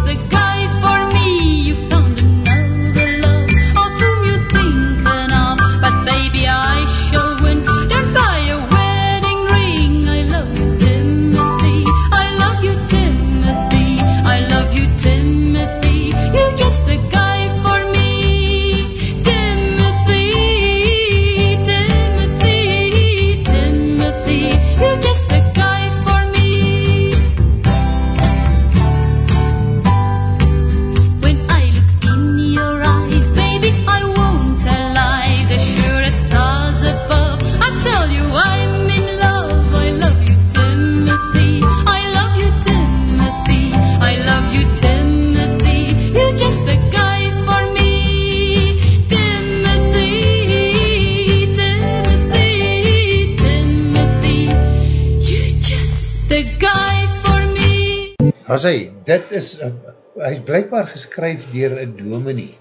As hy, dit is, uh, hy is blijkbaar geskryf dier een dominee,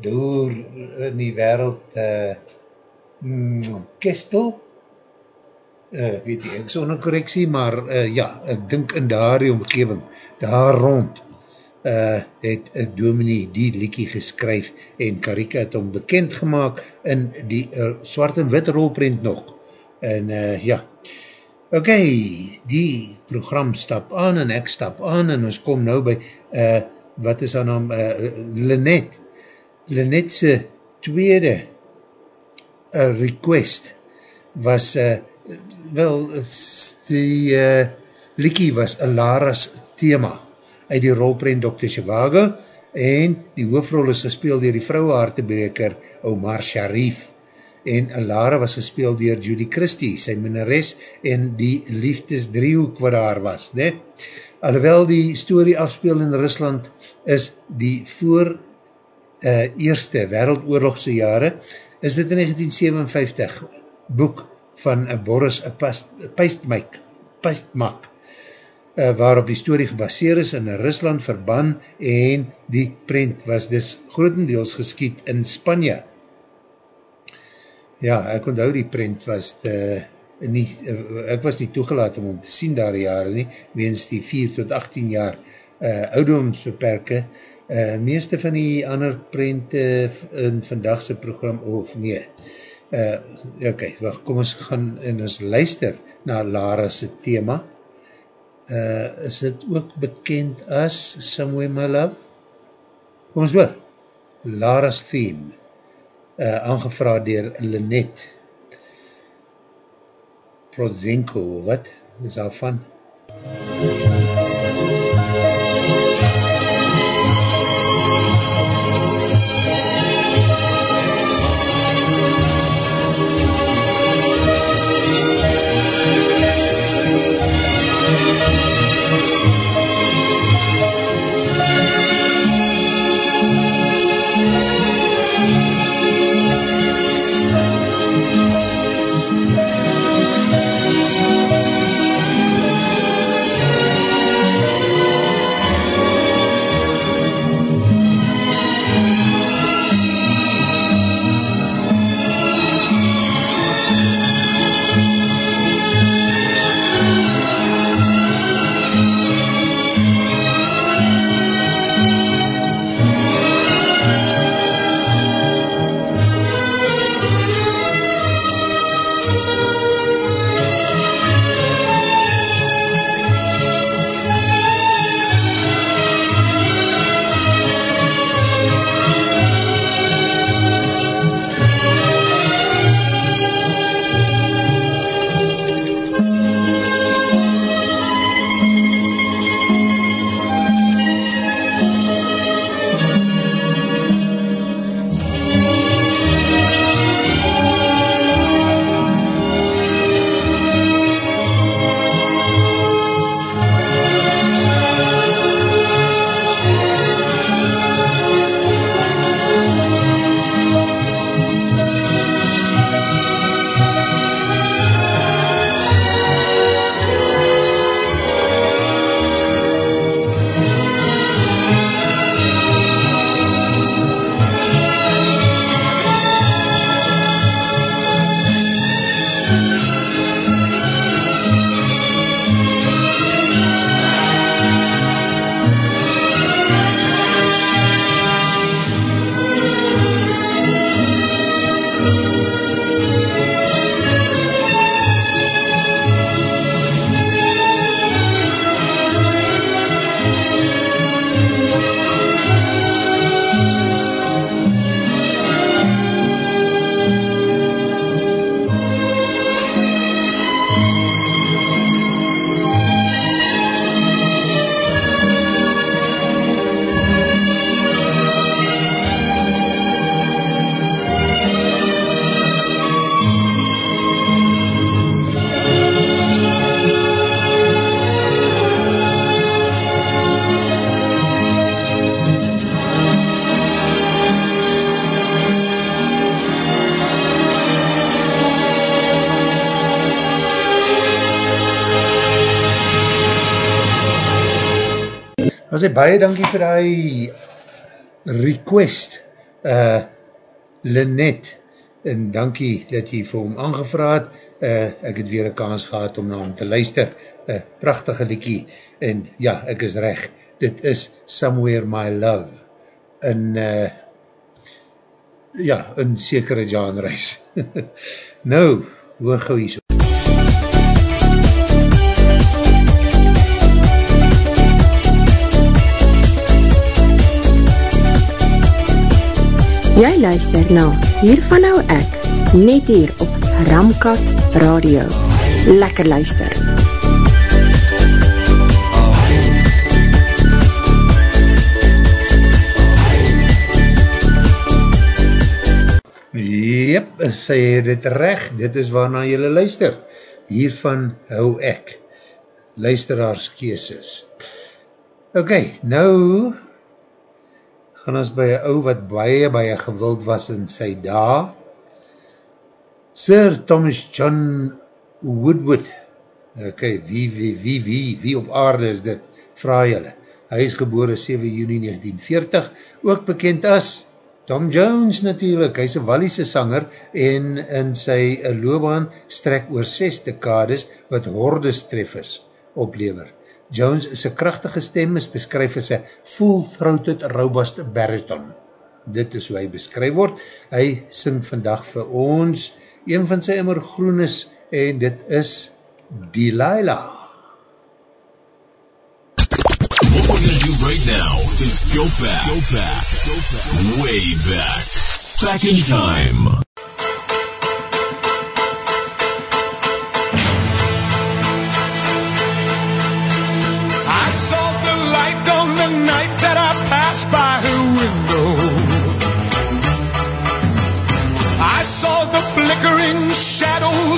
door in die wereld uh, mm, Kestel, uh, weet jy, ek is onder correctie, maar uh, ja, ek dink in daar die omgeving, daar rond, uh, het een dominee die liekie geskryf en Karika het hom bekend gemaakt in die uh, zwart en wit rolprint nog. En uh, ja, ok, die program stap aan en ek stap aan en ons kom nou by, uh, wat is haar naam, uh, Lynette. Lynette'se tweede uh, request was, uh, wel, die uh, liekie was Alara's thema uit die rolprent Dr. Shivago en die hoofrol is gespeeld dier die vrouwehartebreker Omar Sharif en Alara was gespeeld dier Judy Christie, sy minnares en die liefdes driehoek wat daar was. Ne? Alhoewel die story afspeel in Rusland is die voor uh, eerste wereldoorlogse jare, is dit in 1957 boek van uh, Boris Pestmak, Pestmak uh, waarop die story gebaseer is in Rusland verban en die prent was dus grotendeels geskiet in Spanje. Ja, ek onthou die prent was te, nie, ek was nie toegelaat om om te sien daar jare nie, weens die 4 tot 18 jaar uh, oudomsbeperke, uh, meeste van die ander prente in vandagse program, of nee, uh, ok, wacht, kom ons gaan en ons luister na Lara's thema, uh, is het ook bekend as Somewhere My Love? Kom ons hoor, Lara's theme, uh, aangevraad dier Lynette Prodzenko, wat is daar van? Dan sê baie dankie vir die request, uh, Lynette, en dankie dat jy vir hom aangevraad, uh, ek het weer een kans gehad om na hom te luister, uh, prachtige liekie, en ja, ek is recht, dit is Somewhere My Love, in, uh, ja, in sekere genreis. nou, hoor gauw hier so. Jy luister na Hiervan nou ek, net hier op Ramkat Radio. Lekker luister. Jep, sy het het recht, dit is waarna jylle luister. Hiervan hou ek. Luisteraars keeses. Ok, nou gaan ons by een ou wat baie, baie gewild was in sy da. Sir Thomas John Woodward. Ok, wie, wie, wie, wie, wie op aarde is dit? Vraag jylle. Hy is geboren 7 juni 1940, ook bekend as Tom Jones natuurlijk, hy is een Walliese sanger en in sy loopbaan strek oor 6 dekades wat hordes treffers oplever. Jones is een krachtige stem, is beskryf as een full-throated robust bariton. Dit is hoe hy beskryf word. Hy sing vandag vir ons een van sy immer groenes en dit is Delilah. What we're gonna do right now is go back, go back, go back, way back, back in time.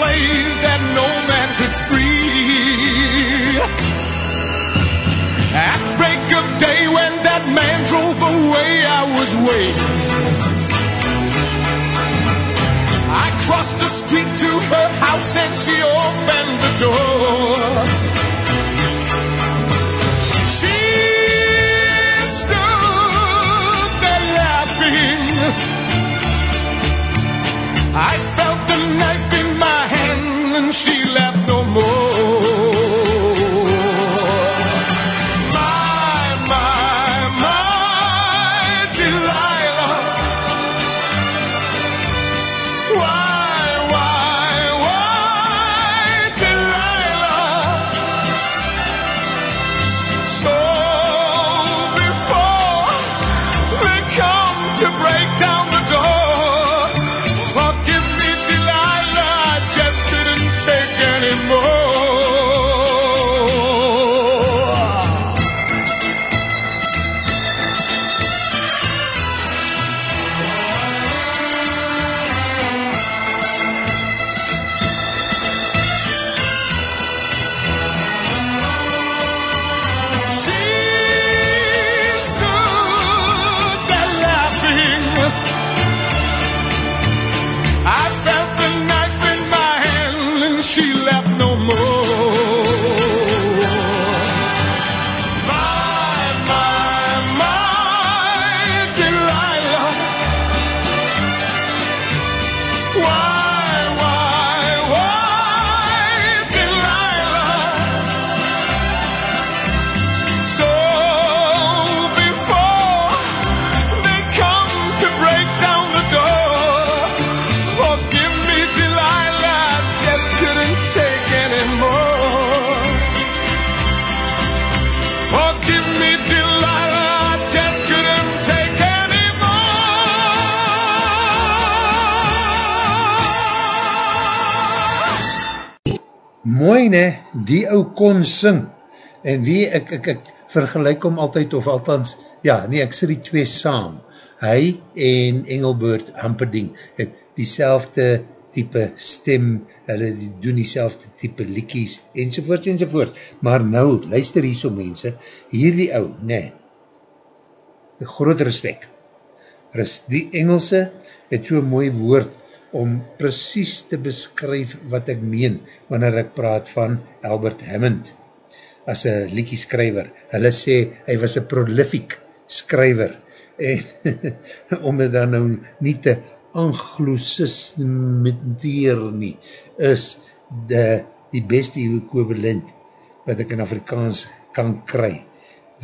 Slave that no man could free. At break of day when that man drove away, I was waiting. I crossed the street to her house and she opened the door. She stood there laughing. I felt ne, die ou kon sing, en wie, ek, ek, ek vergelijk om altyd, of althans, ja, nee, ek sê die twee saam, hy en Engelbert Hamperding, het die type stem, hulle doen die type liekies, enzovoort, enzovoort, maar nou, luister hier so mense, hierdie ou, ne, groot respect, die Engelse het so mooi woord om precies te beskryf wat ek meen wanneer ek praat van Albert Hammond as een liekie skryver. Hulle sê, hy was een prolific skryver en om het dan nou nie te anglosismeteer nie, is de, die beste equivalent wat ek in Afrikaans kan kry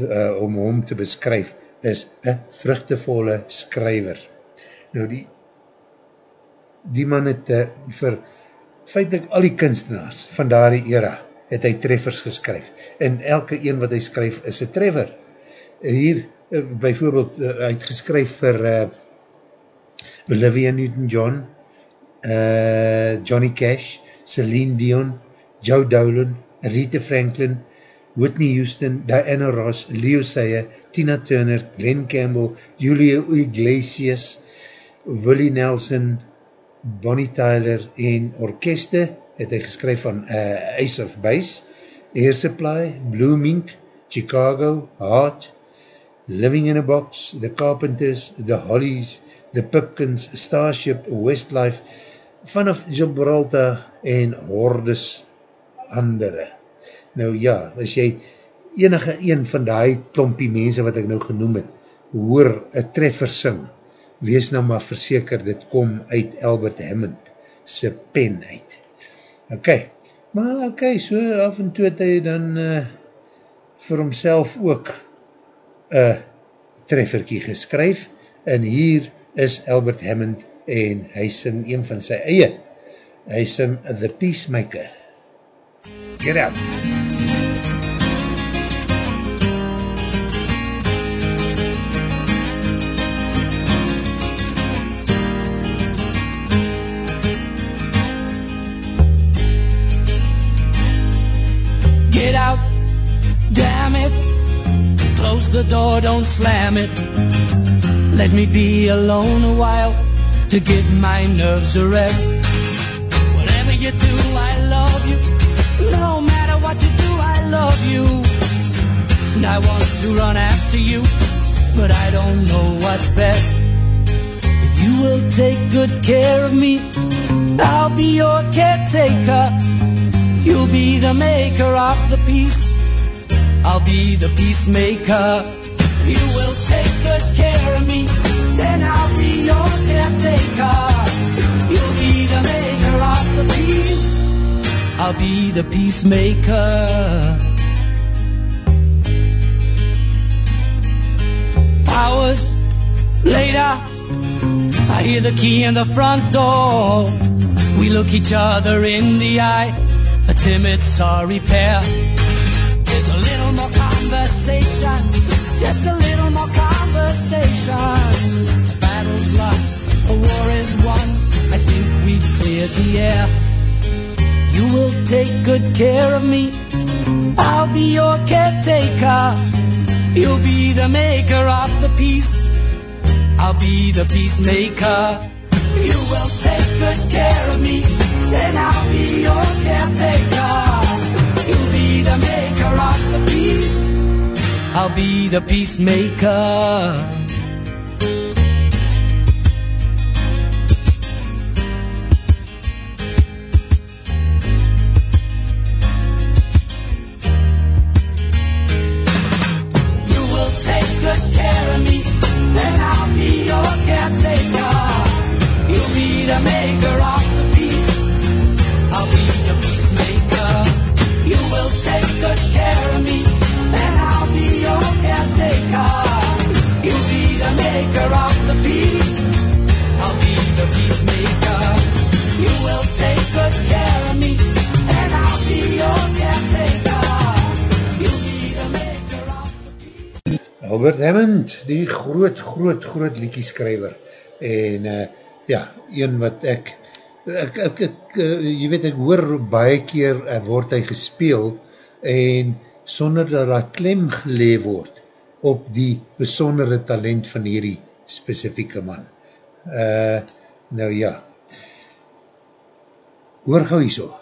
uh, om hom te beskryf, is een vruchtevolle skryver. Nou die die man het uh, vir feitlik al die kunstenaars van daar die era het hy treffers geskryf. En elke een wat hy skryf is een treffer. Hier uh, bijvoorbeeld uh, hy het geskryf vir uh, Olivia Newton-John uh, Johnny Cash Celine Dion Joe Dowland Rita Franklin Whitney Houston, Diana Ross, Leo Sayer, Tina Turner, Glenn Campbell, Julia Iglesias, Willie Nelson, Bonnie Tyler en orkeste het hy geskryf van uh, Ace of Base, Air Supply, Blue Mink, Chicago, Heart, Living in a Box, The Carpenters, The Hollies, The Pipkins, Starship, Westlife, vanaf Gibraltar en hordes andere. Nou ja, as jy enige een van die klompie mense wat ek nou genoem het, hoor een treffer sing, wees nou maar verseker, dit kom uit Albert Hammond sy pen uit. Ok, maar ok, so af en toe het hy dan uh, vir homself ook een trefferkie geskryf, en hier is Albert Hammond, en hy sing een van sy eie, hy sing The Peacemaker. Get out! Get out! Close the door, don't slam it. Let me be alone a while to give my nerves a rest. Whatever you do, I love you. No matter what you do, I love you. And I want to run after you, but I don't know what's best. If you will take good care of me, I'll be your caretaker. You'll be the maker of the peace I'll be the peacemaker. You will take good care of me, then I'll be your caretaker. You'll be the maker of the peace. I'll be the peacemaker. Hours later, I hear the key in the front door. We look each other in the eye, timid, sorry pair. There's a little more conversation, just a little more conversation. A battle's lost, a war is won. I think we've cleared the air. You will take good care of me. I'll be your caretaker. You'll be the maker of the peace. I'll be the peacemaker. You will take good care of me. Then I'll be your caretaker. You'll be the maker of the peace. I'll be the peacemaker. You will take good care of me. Then I'll be your caretaker. You'll be the maker of Albert Hammond, die groot, groot, groot liedjeskrywer. En uh, ja, een wat ek ek, ek, ek, uh, jy weet, ek hoor baie keer uh, word hy gespeel en sonder dat daar klem gelee word op die besondere talent van hierdie specifieke man. Uh, nou ja, hoor gauw hier so.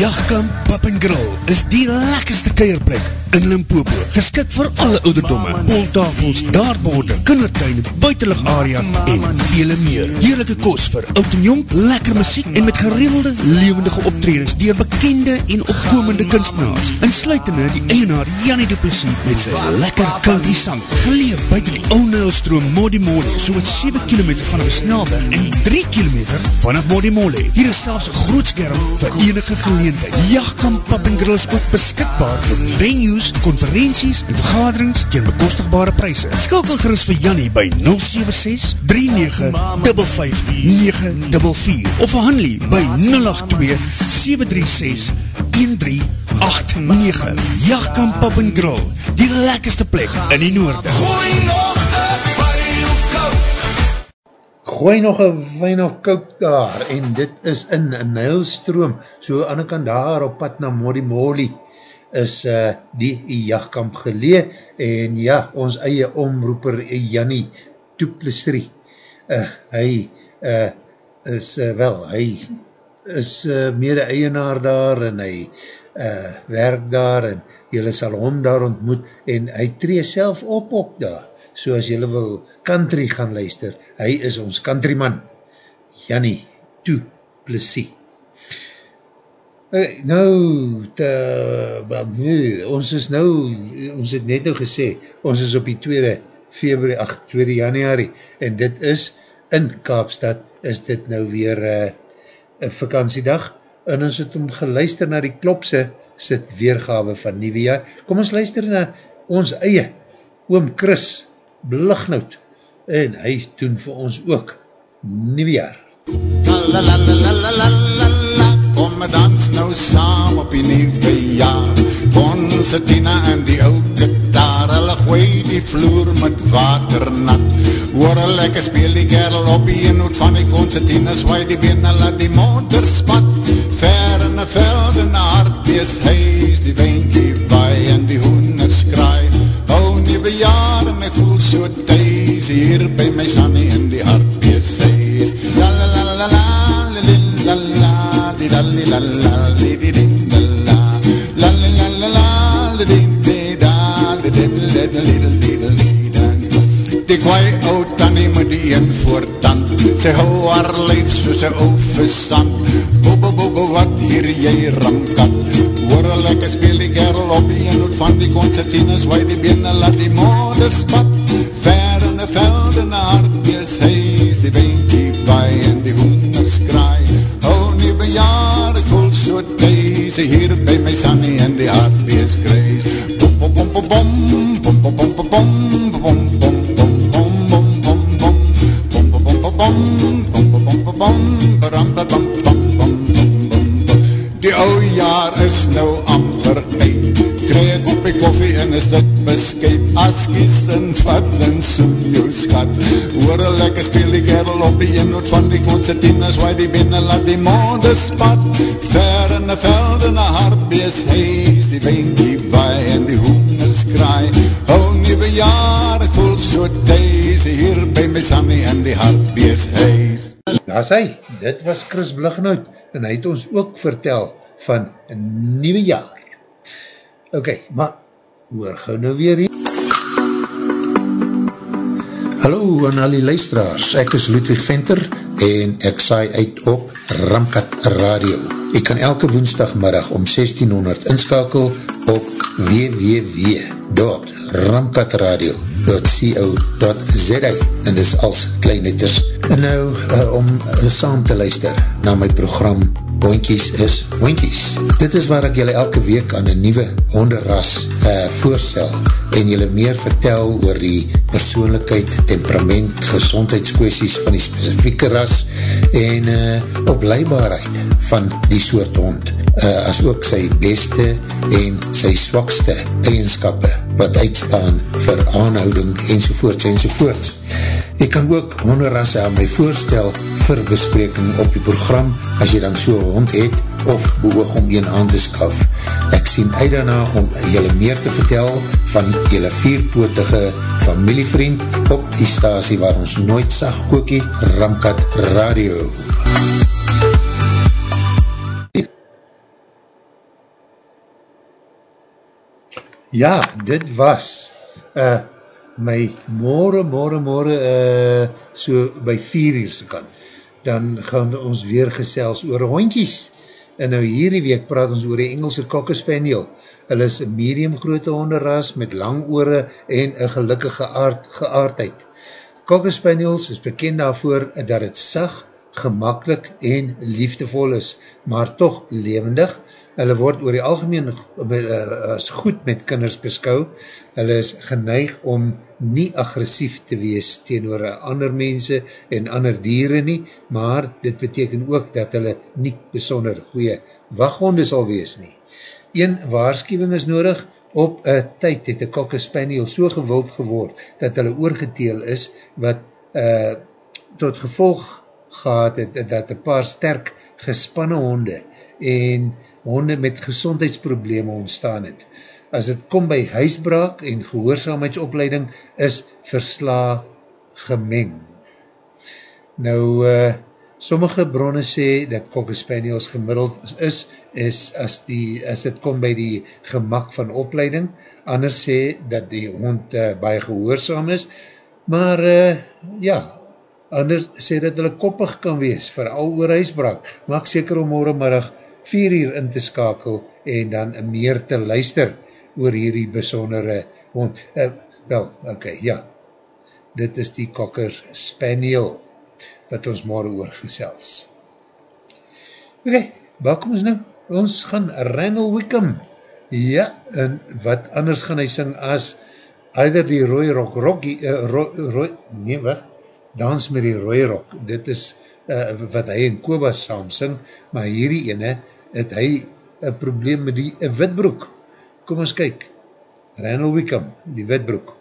Jagkamp Pap en Grill is die lekkerste keierplek in Limpopo. Geskik vir alle ouderdomme, pooltafels, daarborde, kindertuin, buitenlig area en vele meer. Heerlijke kos vir oud en jong, lekker muziek en met gereelde, levendige optredings dier bekende en opkomende kunstenaars. En sluitende die eienaar Jannie Duplessis met sy lekker country sang. Geleer buiten die oude Nijlstroom Modi Mole, so wat 7 km vanaf die snelweg en 3 km vanaf Modi Mole. Hier is selfs een groot skerm vir enige geleentheid. Jachtkamp Pap en Grill is ook beskikbaar vir venues, conferenties en vergaderings teen bekostigbare prijse. Skakel gerust vir Jannie by 076 39 944 of vir Hanlie by 082 736 1389. Jachtkamp Pap en Grill, die lekkerste plek in die noorde. Gooi nog een kook. Gooi nog een wijn of kouk daar en dit is in een Nijlstroom, so aan die kant daar op pad na Mori Moli is uh, die jachtkamp gelee en ja, ons eie omroeper Jannie Duplesserie uh, hy uh, is uh, wel, hy is uh, mede eienaar daar en hy uh, werk daar en jylle sal hom daar ontmoet en hy tree self op ook daar. So as jylle wil country gaan luister, hy is ons countryman Jannie Duplesserie Uh, nou, te, uh, ons is nou, ons het net nou gesê, ons is op die 2 februari, ach, 2 januari, en dit is, in Kaapstad, is dit nou weer uh, een vakantiedag, en ons het om geluister na die klopse, sit weergawe van nieuwe jaar, kom ons luister na ons eie, oom Chris Blighnout, en hy doen vir ons ook, nieuwe jaar. La la la la la la la kom me dans nou saam op die nieuwe jaar. Concertina en die oude gitaar Hulle gooi die vloer met water nat Hoor hulle lekker speel die kerel op die inhoed van die concertina Zwaai die benen, laat die motor spat. Ver in die veld in die hartbees huis Die wijnkie waai en die hoenders kraai Hou nieuwe jaar en ek voel so thuis Hier by my sannie in die hartbees huis. La Die kwaai oud tannie met die een voortand Sy hou haar leid soos sy ou vissand Bo bo bo bo wat hier jy ramkat Hoor een lekker speel die kerel op die een hoed van die concertines Waai die benen laat die mode spat Ver in die veld in die hartbees huis thuis Hier by my sannie in die hartbees kruis Bom bom bom bom bom bom bom bom bom bom bom bom Die ou jaar is nou amper Kry ek op die koffie en is dit beskuit Askies en vat en soen jou skat Hoor een lekker speel die kerel op die inhoud van die concertines Waai die binnen laat die monde spat. Ver in die veld in die hartbees huis Die winkie waai en die hoenders kraai. Hou nieuwe jaar, ek voel so thuis Hier by my Sammy in die hartbees huis Daar is hy, dit was Chris Blighnout en hy het ons ook vertel van een nieuwe jaar. Ok, maar hoor gauw nou weer hier. Hallo aan al die luisteraars, ek is Ludwig Venter en ek saai uit op Ramkat Radio. Ek kan elke woensdagmiddag om 1600 inskakel op www.ramkatradio.co.za en dis als kleinletters. En nou, uh, om uh, saam te luister na my program Hoinkies is Hoinkies. Dit is waar ek julle elke week aan een nieuwe honderras uh, voorstel en julle meer vertel oor die persoonlijkheid, temperament, gezondheidskwesties van die specifieke ras en uh, opleibaarheid van die soort hond, uh, as ook sy beste en sy swakste eigenskappe wat uitstaan vir aanhouding enzovoorts enzovoorts. Jy kan ook honderrasse aan my voorstel vir bespreking op die program as jy dan so hond het of behoog om een aan te skaf. Ek sien uit daarna om jylle meer te vertel van jylle vierpootige familievriend op die stasie waar ons nooit sag kookie Ramkat Radio. Ja, dit was uh, my morgen, morgen, morgen uh, so by vier uur se kant. Dan gaan ons weer gesels oor hondjies. En nou hierdie week praat ons oor die Engelse Cocker Spaniel. Hulle is een medium grote honderras met lang oore en een gelukkige aard, geaardheid. Cocker Spaniels is bekend daarvoor dat het sag, gemakkelijk en liefdevol is, maar toch levendig, hulle word oor die algemeen eh, as goed met kinders beskou, hulle is geneig om nie agressief te wees teen oor ander mense en ander dieren nie, maar dit beteken ook dat hulle nie besonder goeie waghonde sal wees nie. Een waarschuwing is nodig, op een tyd het die Cocker Spaniel so gewild geword, dat hulle oorgeteel is, wat uh, tot gevolg gehad het, dat een paar sterk gespanne honde en honde met gezondheidsprobleme ontstaan het. As het kom by huisbraak en gehoorzaamheidsopleiding is versla gemeng. Nou, uh, sommige bronne sê dat Cocker Spaniels gemiddeld is, is as, die, as het kom by die gemak van opleiding, anders sê dat die hond uh, baie gehoorzaam is, maar uh, ja, anders sê dat hulle koppig kan wees, vooral oor huisbraak. Maak seker om morgenmiddag vier uur in te skakel en dan meer te luister oor hierdie besondere hond. Uh, wel, okay, ja. Dit is die Cocker Spaniel wat ons morgen oor gesels. Okay, waar kom ons nou? Ons gaan Randall Wickham. Ja, en wat anders gaan hy sing as either die Roy Rock, Rocky, uh, Roy, Roy, nee, wat? Dans met die Roy Rock. Dit is uh, wat hy en Kobas saam sing, maar hierdie ene, het hy een probleem met die witbroek. Kom ons kyk. Randall Wickham, die witbroek.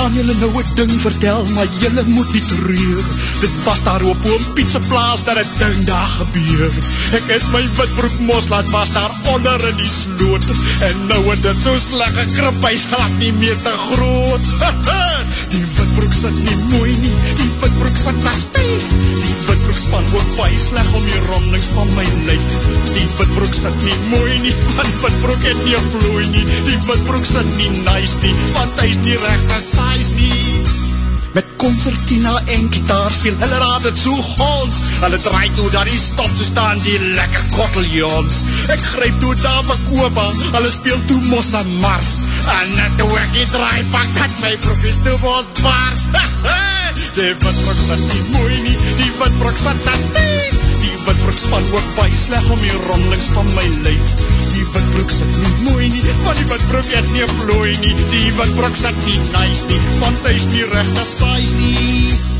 Gaan julle nou een ding vertel, maar julle moet nie treur. Dit was daar op oom Pietse plaas dat het ding daar gebeur. Ek het my witbroek mos laat was daar onder in die sloot. En nou het dit so slik gekrip, hy glad nie meer te groot. die witbroek sit nie mooi nie, die witbroek sit na stijf. Die witbroek span ook baie sleg om die rondings van my lijf. Die witbroek sit nie mooi nie, want witbroek het nie vlooi nie. Die witbroek sit nie nice nie, want hy is nie recht size nie Met concertina en gitaar speel Hulle raad het so gons. Hulle draai toe daar die stof te staan Die lekker kotteljons Ek grijp toe daar van Koba Hulle speel toe Mossa Mars. En toe ek die draai pak Dat my broek is toe bos bars Die witbroek sit nie mooi nie Die witbroek sit as nie Witbroek span ook baie sleg Om die rondelings van my lijf Die witbroek sit nie mooi nie, want die witbroek het nie vlooi nie. Die witbroek sit nie nice nie, want hy is nie rechte size nie.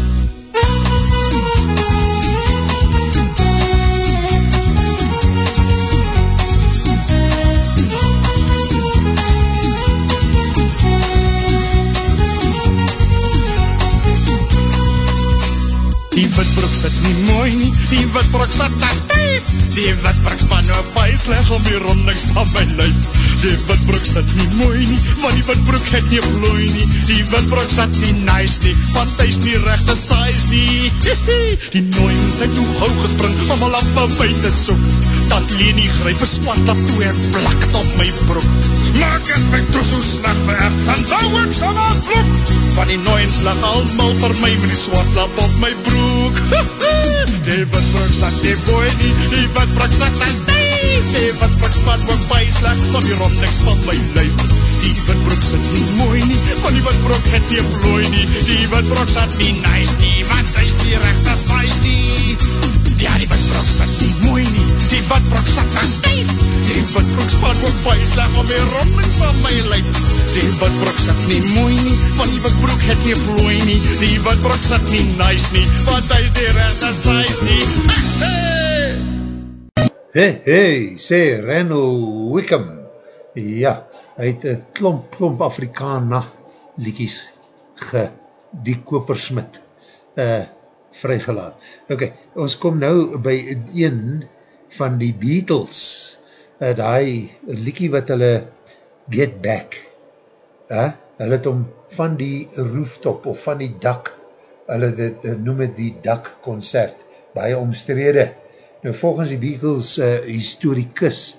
Die witbroek sit nie mooi nie, die witbroek sit as stief. Die witbroek span nou baie sleg om die rondings van my lijf. Die witbroek sit nie mooi nie, want die witbroek het nie vlooi nie. Die witbroek sit nie nice nie, want hy is nie rechte size nie. Die nooiens het toe gauw gespring om al af van my te soek. Dat Leni grijp een swantlap toe en plak het op my broek. Maak het my toe so snak verf, en wou ek so wat vloek. Van die nooiens lag allemaal vir my met die swantlap op my broek. Broek Die witbroek sak die boy nie Die witbroek sak na stief Die witbroek span ook baie slik Van die rondings van my lijf Die witbroek sit nie mooi nie Van die witbroek het nie vlooi nie. Die witbroek sit nie nice nie Want hy is nie rechte size nie. Ja, die witbroek sit nie mooi nie Die witbroek sak na stief Die Die witbroek span ook baie slag om die ronding van my lyk. Die witbroek sit nie mooi nie, van die witbroek het nie vlooi nie. Die witbroek sit nie nice nie, want hy is die rechte size nie. Hey! Hey, hey, sê Randall Wickham. Ja, hy het een klomp, klomp Afrikaana liekies ge, die kopersmit, uh, vrygelaat. Ok, ons kom nou by een van die Beatles, uh, die liekie wat hulle Get Back, uh, hulle het om van die rooftop of van die dak, hulle dit, uh, noem het die dak concert, baie omstrede. Nou volgens die Beatles uh, historicus,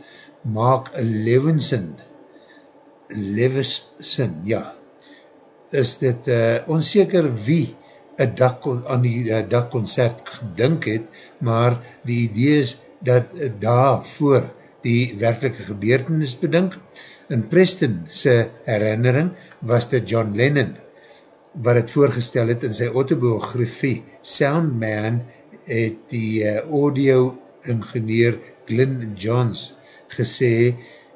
Mark Levinson, Levinson, ja, is dit uh, onzeker wie dak, aan die uh, dakconcert gedink het, maar die idee is dat uh, daar voor die werkelike gebeurtenis bedink. In Preston sy herinnering was dit John Lennon, wat het voorgestel het in sy autobiografie Soundman het die uh, audio-ingenieur Glyn Johns gesê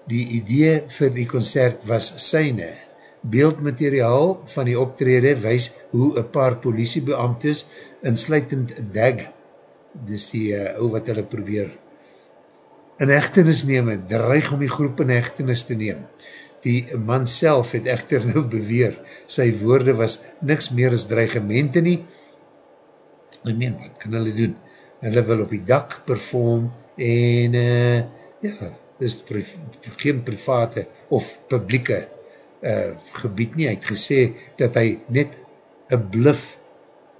die idee vir die concert was syne beeldmateriaal van die optrede wees hoe een paar politiebeamtes insluitend dag, dis die uh, ou wat hulle probeer in echtenis neem, dreig om die groep in echtenis te neem. Die man self het echter nou beweer, sy woorde was niks meer as dreigemente nie, en meen, wat kan hulle doen? Hulle wil op die dak perform, en uh, ja, dis pri geen private of publieke uh, gebied nie, hy het gesê dat hy net een bluf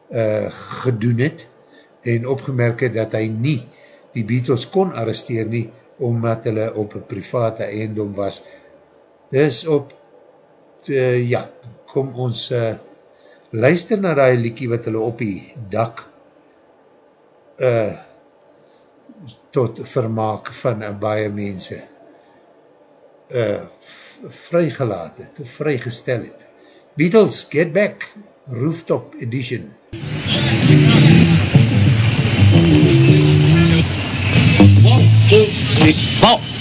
uh, gedoen het en opgemerk het dat hy nie die Beatles kon arresteer nie omdat hulle op een private eiendom was. Dus op uh, ja, kom ons uh, luister na die liekie wat hulle op die dak uh, tot vermaak van uh, baie mense uh, vrygelaat het, vrygestel het. Beatles, Get Back, Rooftop Edition. One, two, three, four.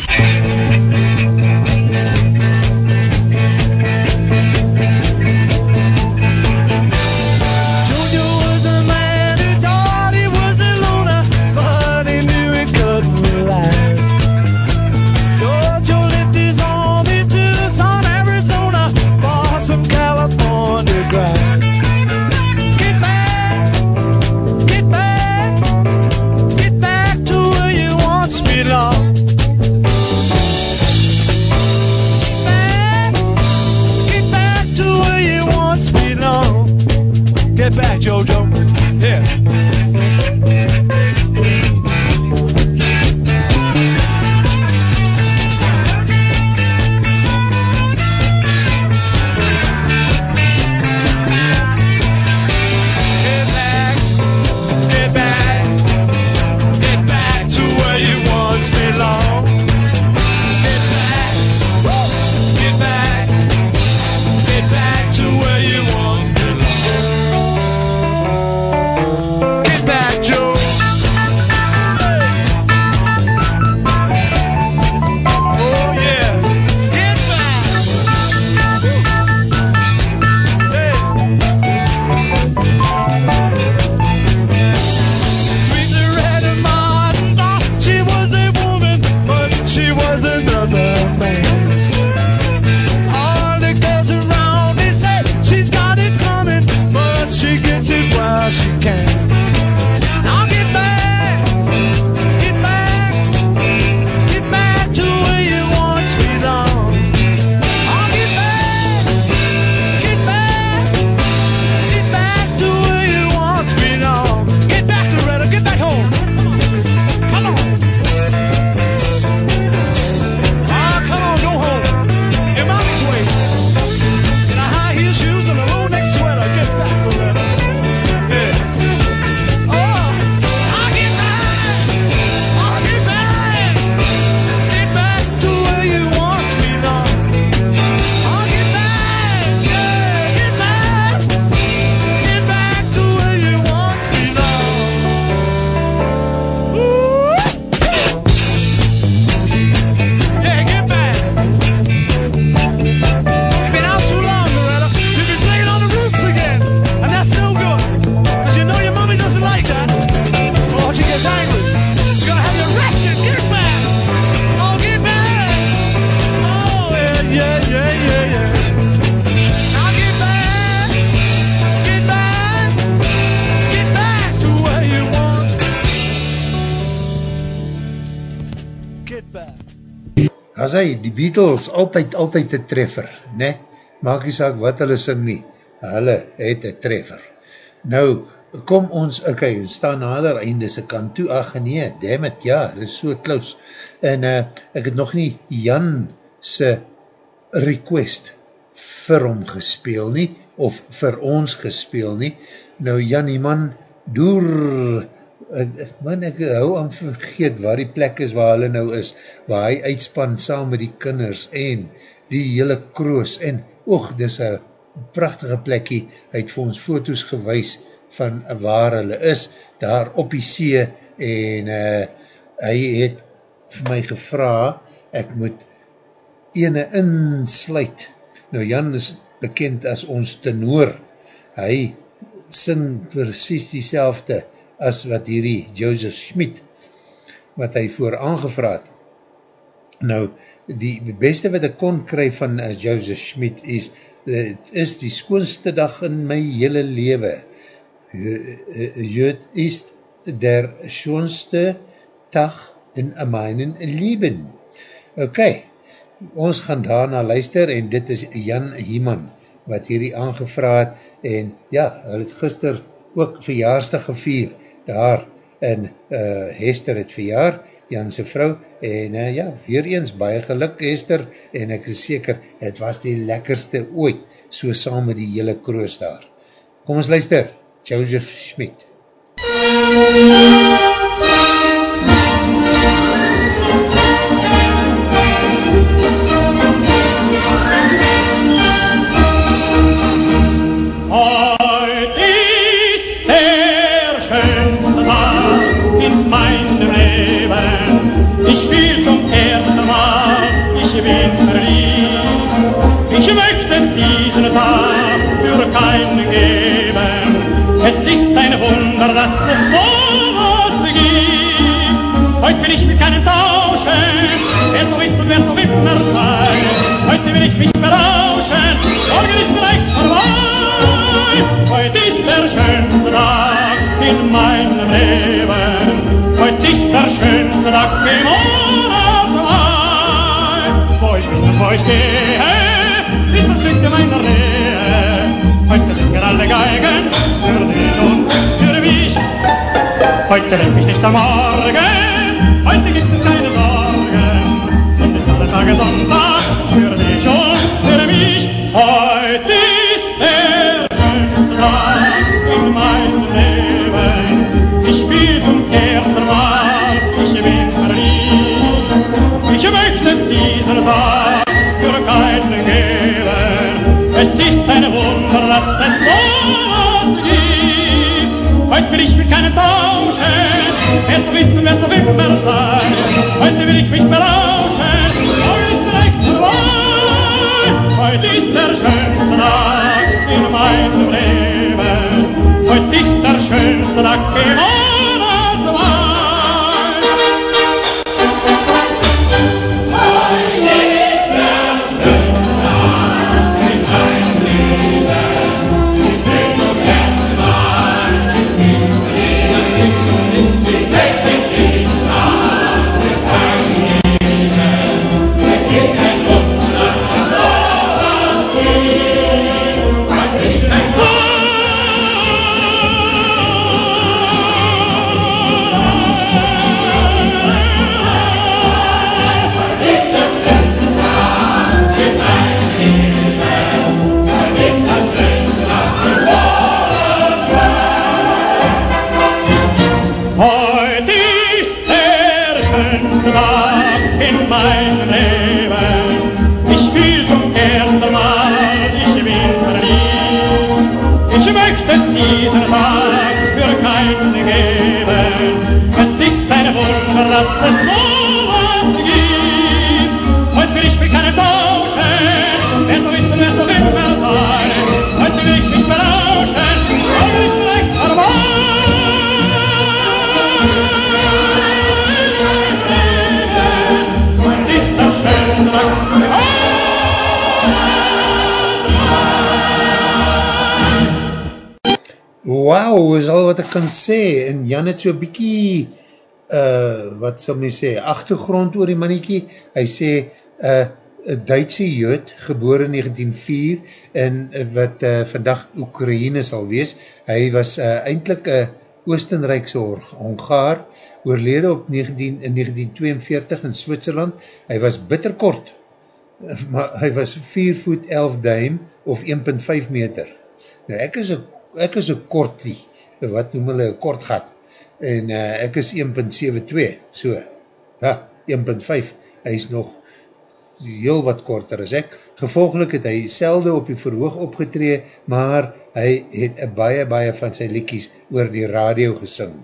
Altyd, altyd een treffer, ne? Maak nie saak wat hulle sing nie, hulle het een treffer. Nou, kom ons, ok, staan nader einde se kant toe, ach nee, damn it, ja, dit is so close. En uh, ek het nog nie Jan se request vir hom gespeel nie, of vir ons gespeel nie. Nou Jan die man, door, man ek hou aan vergeet waar die plek is waar hulle nou is, waar hy uitspan saam met die kinders en die hele kroos en oog, dis een prachtige plekkie, hy het vir ons foto's gewys van waar hulle is, daar op die see en uh, hy het vir my gevra, ek moet ene insluit. Nou Jan is bekend as ons tenor, hy sing precies die selfde as wat hierdie Joseph Schmid, wat hy voor aangevraad. Nou, die beste wat ek kon kry van uh, Joseph Schmid is, het is die skoonste dag in my hele lewe. Het is der schoonste dag in meinen Leben. Ok, ons gaan daarna luister en dit is Jan Hieman wat hierdie aangevraad en ja, hy het gister ook verjaarsdag gevier daar en uh, Hester het verjaar, Janse vrou, en uh, ja, weer eens baie geluk Hester, en ek is seker, het was die lekkerste ooit, so saam met die hele kroos daar. Kom ons luister, Joseph Schmidt. Heut in meinem Leben. Heute ist der schönste Tag im Monat Mai. Wo ich bin und wo ich gehe, ist das Glück in meiner Nähe. Heute singen alle Geigen für dich und für mich. Heute denk ich nicht am Morgen, heute gibt es keine Sorgen. Und ist alle Tage Sonntag Dass es sowas gibt. Heute will ich mit keinem tauschen, wer so und wer so immer sein. Heute will ich mich berauschen, ist vielleicht vorbei. Heute ist der schönste Tag in meinem Leben. Heute ist der schönste Tag Ich möchte diesen Tag für keinen geben. Es ist ein Wunder, dass es so was gibt. Wauw, is al wat ek kan sê, en Jan het so bykie, uh, wat sal my sê, achtergrond oor die mannetjie, hy sê, uh, Duitse jood, geboren in 1904, en uh, wat uh, vandag Oekraïne sal wees. Hy was uh, eindelijk een Oostenrijkse Hongaar, oorlede op 19, in 1942 in Switserland. Hy was bitterkort, maar hy was 4 voet 11 duim of 1.5 meter. Nou ek is een, ek is een kortie, wat noem hulle een kort gat, en uh, ek is 1.72, so, ja, 1.5, hy is nog heel wat korter as ek. Gevolgelik het hy selde op die verhoog opgetree, maar hy het baie, baie van sy liekies oor die radio gesing.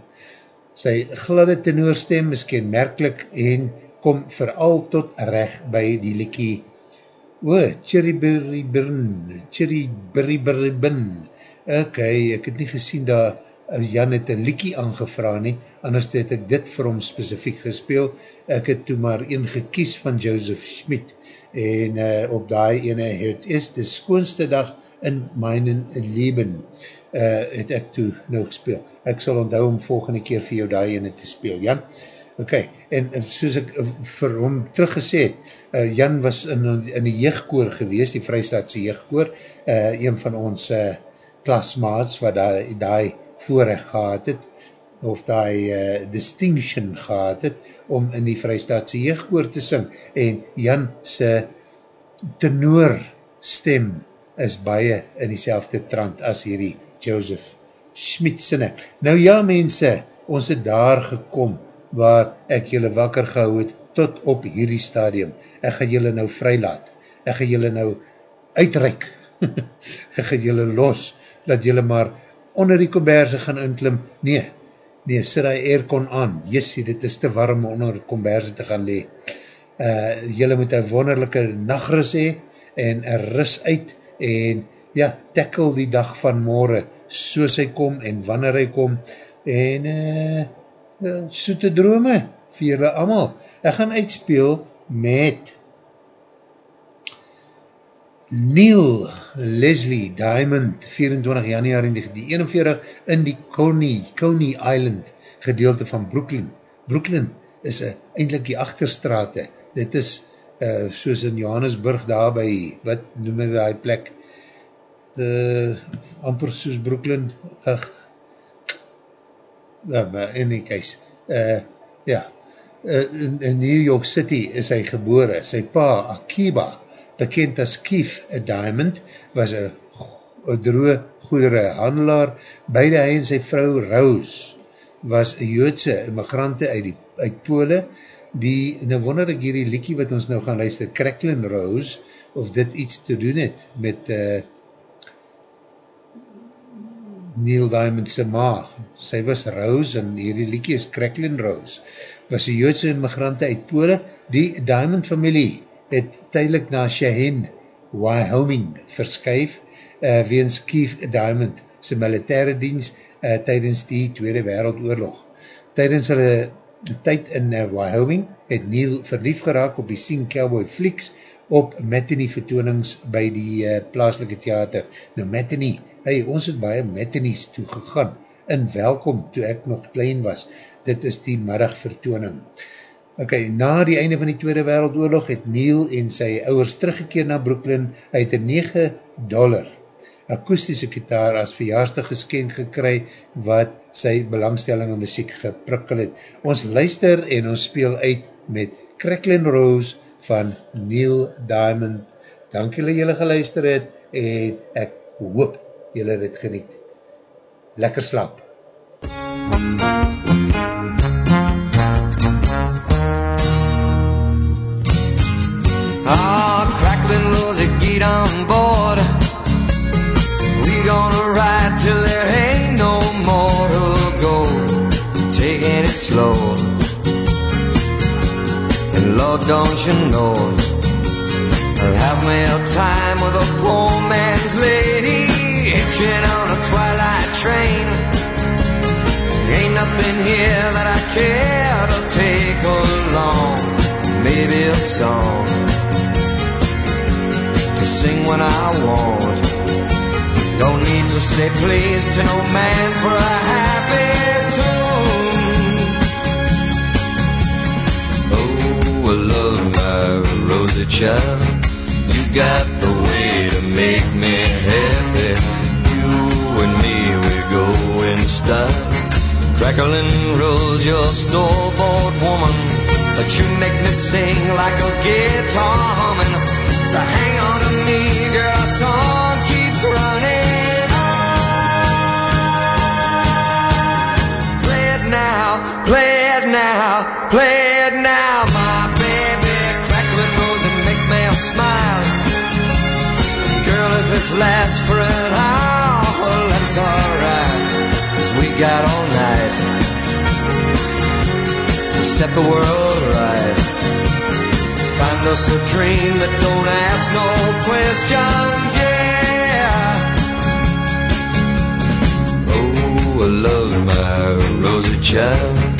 Sy gladde tenoorstem is kenmerklik en kom vooral tot recht by die liekie O, oh, Cherry Berry Birn, Cherry Berry Bin. Ok, ek het nie gesien dat Jan het een liekie aangevra nie, anders het ek dit vir hom specifiek gespeel. Ek het toe maar een gekies van Joseph Schmidt en uh, op die ene het is de skoonste dag in mijn leven uh, het ek toe nou gespeel. Ek sal onthou om volgende keer vir jou die ene te speel, Jan. Ok, en soos ek vir hom teruggesê het, uh, Jan was in, in die jeugkoor gewees, die Vrystaatse jeugkoor, uh, een van ons uh, klasmaats wat die, die voorrecht gehad het, of die uh, distinction gehad het, om in die Vrystaatse jeugkoor te sing, en Jan sy tenor stem is baie in die trant as hierdie Joseph Schmidt sinne. Nou ja mense, ons het daar gekom, waar ek julle wakker gehou het, tot op hierdie stadium. Ek gaan julle nou vrylaat, ek gaan julle nou uitreik, ek gaan julle los, dat julle maar onder die komberse gaan inklim, nee, nee, sit die aircon aan, jessie, dit is te warm onder die komberse te gaan lee. Uh, julle moet een wonderlijke nachtris hee, en een ris uit, en ja, tackle die dag van morgen, soos hy kom, en wanneer hy kom, en uh, soete drome vir julle allemaal. Ek gaan uitspeel met Neil Leslie Diamond, 24 januari 1941, in die Coney, Coney Island gedeelte van Brooklyn. Brooklyn is uh, eindelijk die achterstrate. Dit is uh, soos in Johannesburg daar by, wat noem ek die plek, uh, amper soos Brooklyn, ach, ja, maar in die keis, uh, ja, uh, in, in New York City is hy gebore, sy pa Akiba, bekend as Keith Diamond, was een droe goedere handelaar, beide hy en sy vrou Rose, was een joodse immigrante uit, die, uit Pole, die, nou wonder ek hierdie liekie wat ons nou gaan luister, Cracklin Rose, of dit iets te doen het met uh, Neil Diamond se ma, sy was Rose en hierdie liekie is Cracklin Rose, was die joodse immigrante uit Pole, die Diamond familie het tydelik na Cheyenne, Wyoming verskyf, uh, weens Keith Diamond sy militaire dienst uh, tydens die Tweede Wereldoorlog. Tydens hulle tyd in uh, Wyoming het Neil verlief geraak op die scene Cowboy Flicks op matinee vertoonings by die uh, plaaslike theater. Nou matinee, hey, ons het baie matinees toegegaan in welkom toe ek nog klein was. Dit is die middag vertooning. Ok, na die einde van die Tweede Wereldoorlog het Neil en sy ouwers teruggekeer na Brooklyn uit een 9 dollar akoestische gitaar as verjaarsdag geskenk gekry wat sy belangstelling in muziek geprikkel het. Ons luister en ons speel uit met Cracklin Rose van Neil Diamond. Dank julle julle geluister het en ek hoop julle het geniet. Lekker slaap. Ah, get on board. We gonna ride till there ain't no more to go. Taking it slow. And Lord, don't you know, I'll have me a time with a poor man's lady, hitching on a twilight train. Ain't nothing here that I care to take along. Maybe a song sing when I want. Don't need to say please to no man for a happy tune. Oh, I love my rosy child. You got the way to make me happy. You and me, we go in style. Crackling rose, your store-bought woman. But you make me sing like a guitar humming. So hang on play it now, play it now, my baby. Crackling rose and make me smile. Girl, if it lasts for an hour, that's alright. Cause we got all night to set the world right. Find us a dream that don't ask no questions, yeah. Oh, I love my rosy child.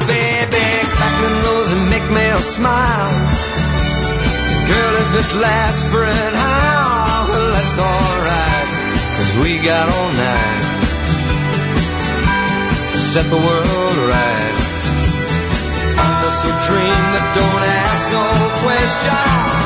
smile. Girl, if it lasts for an hour, well, that's alright, cause we got all night to set the world right. It's a dream that don't ask no questions.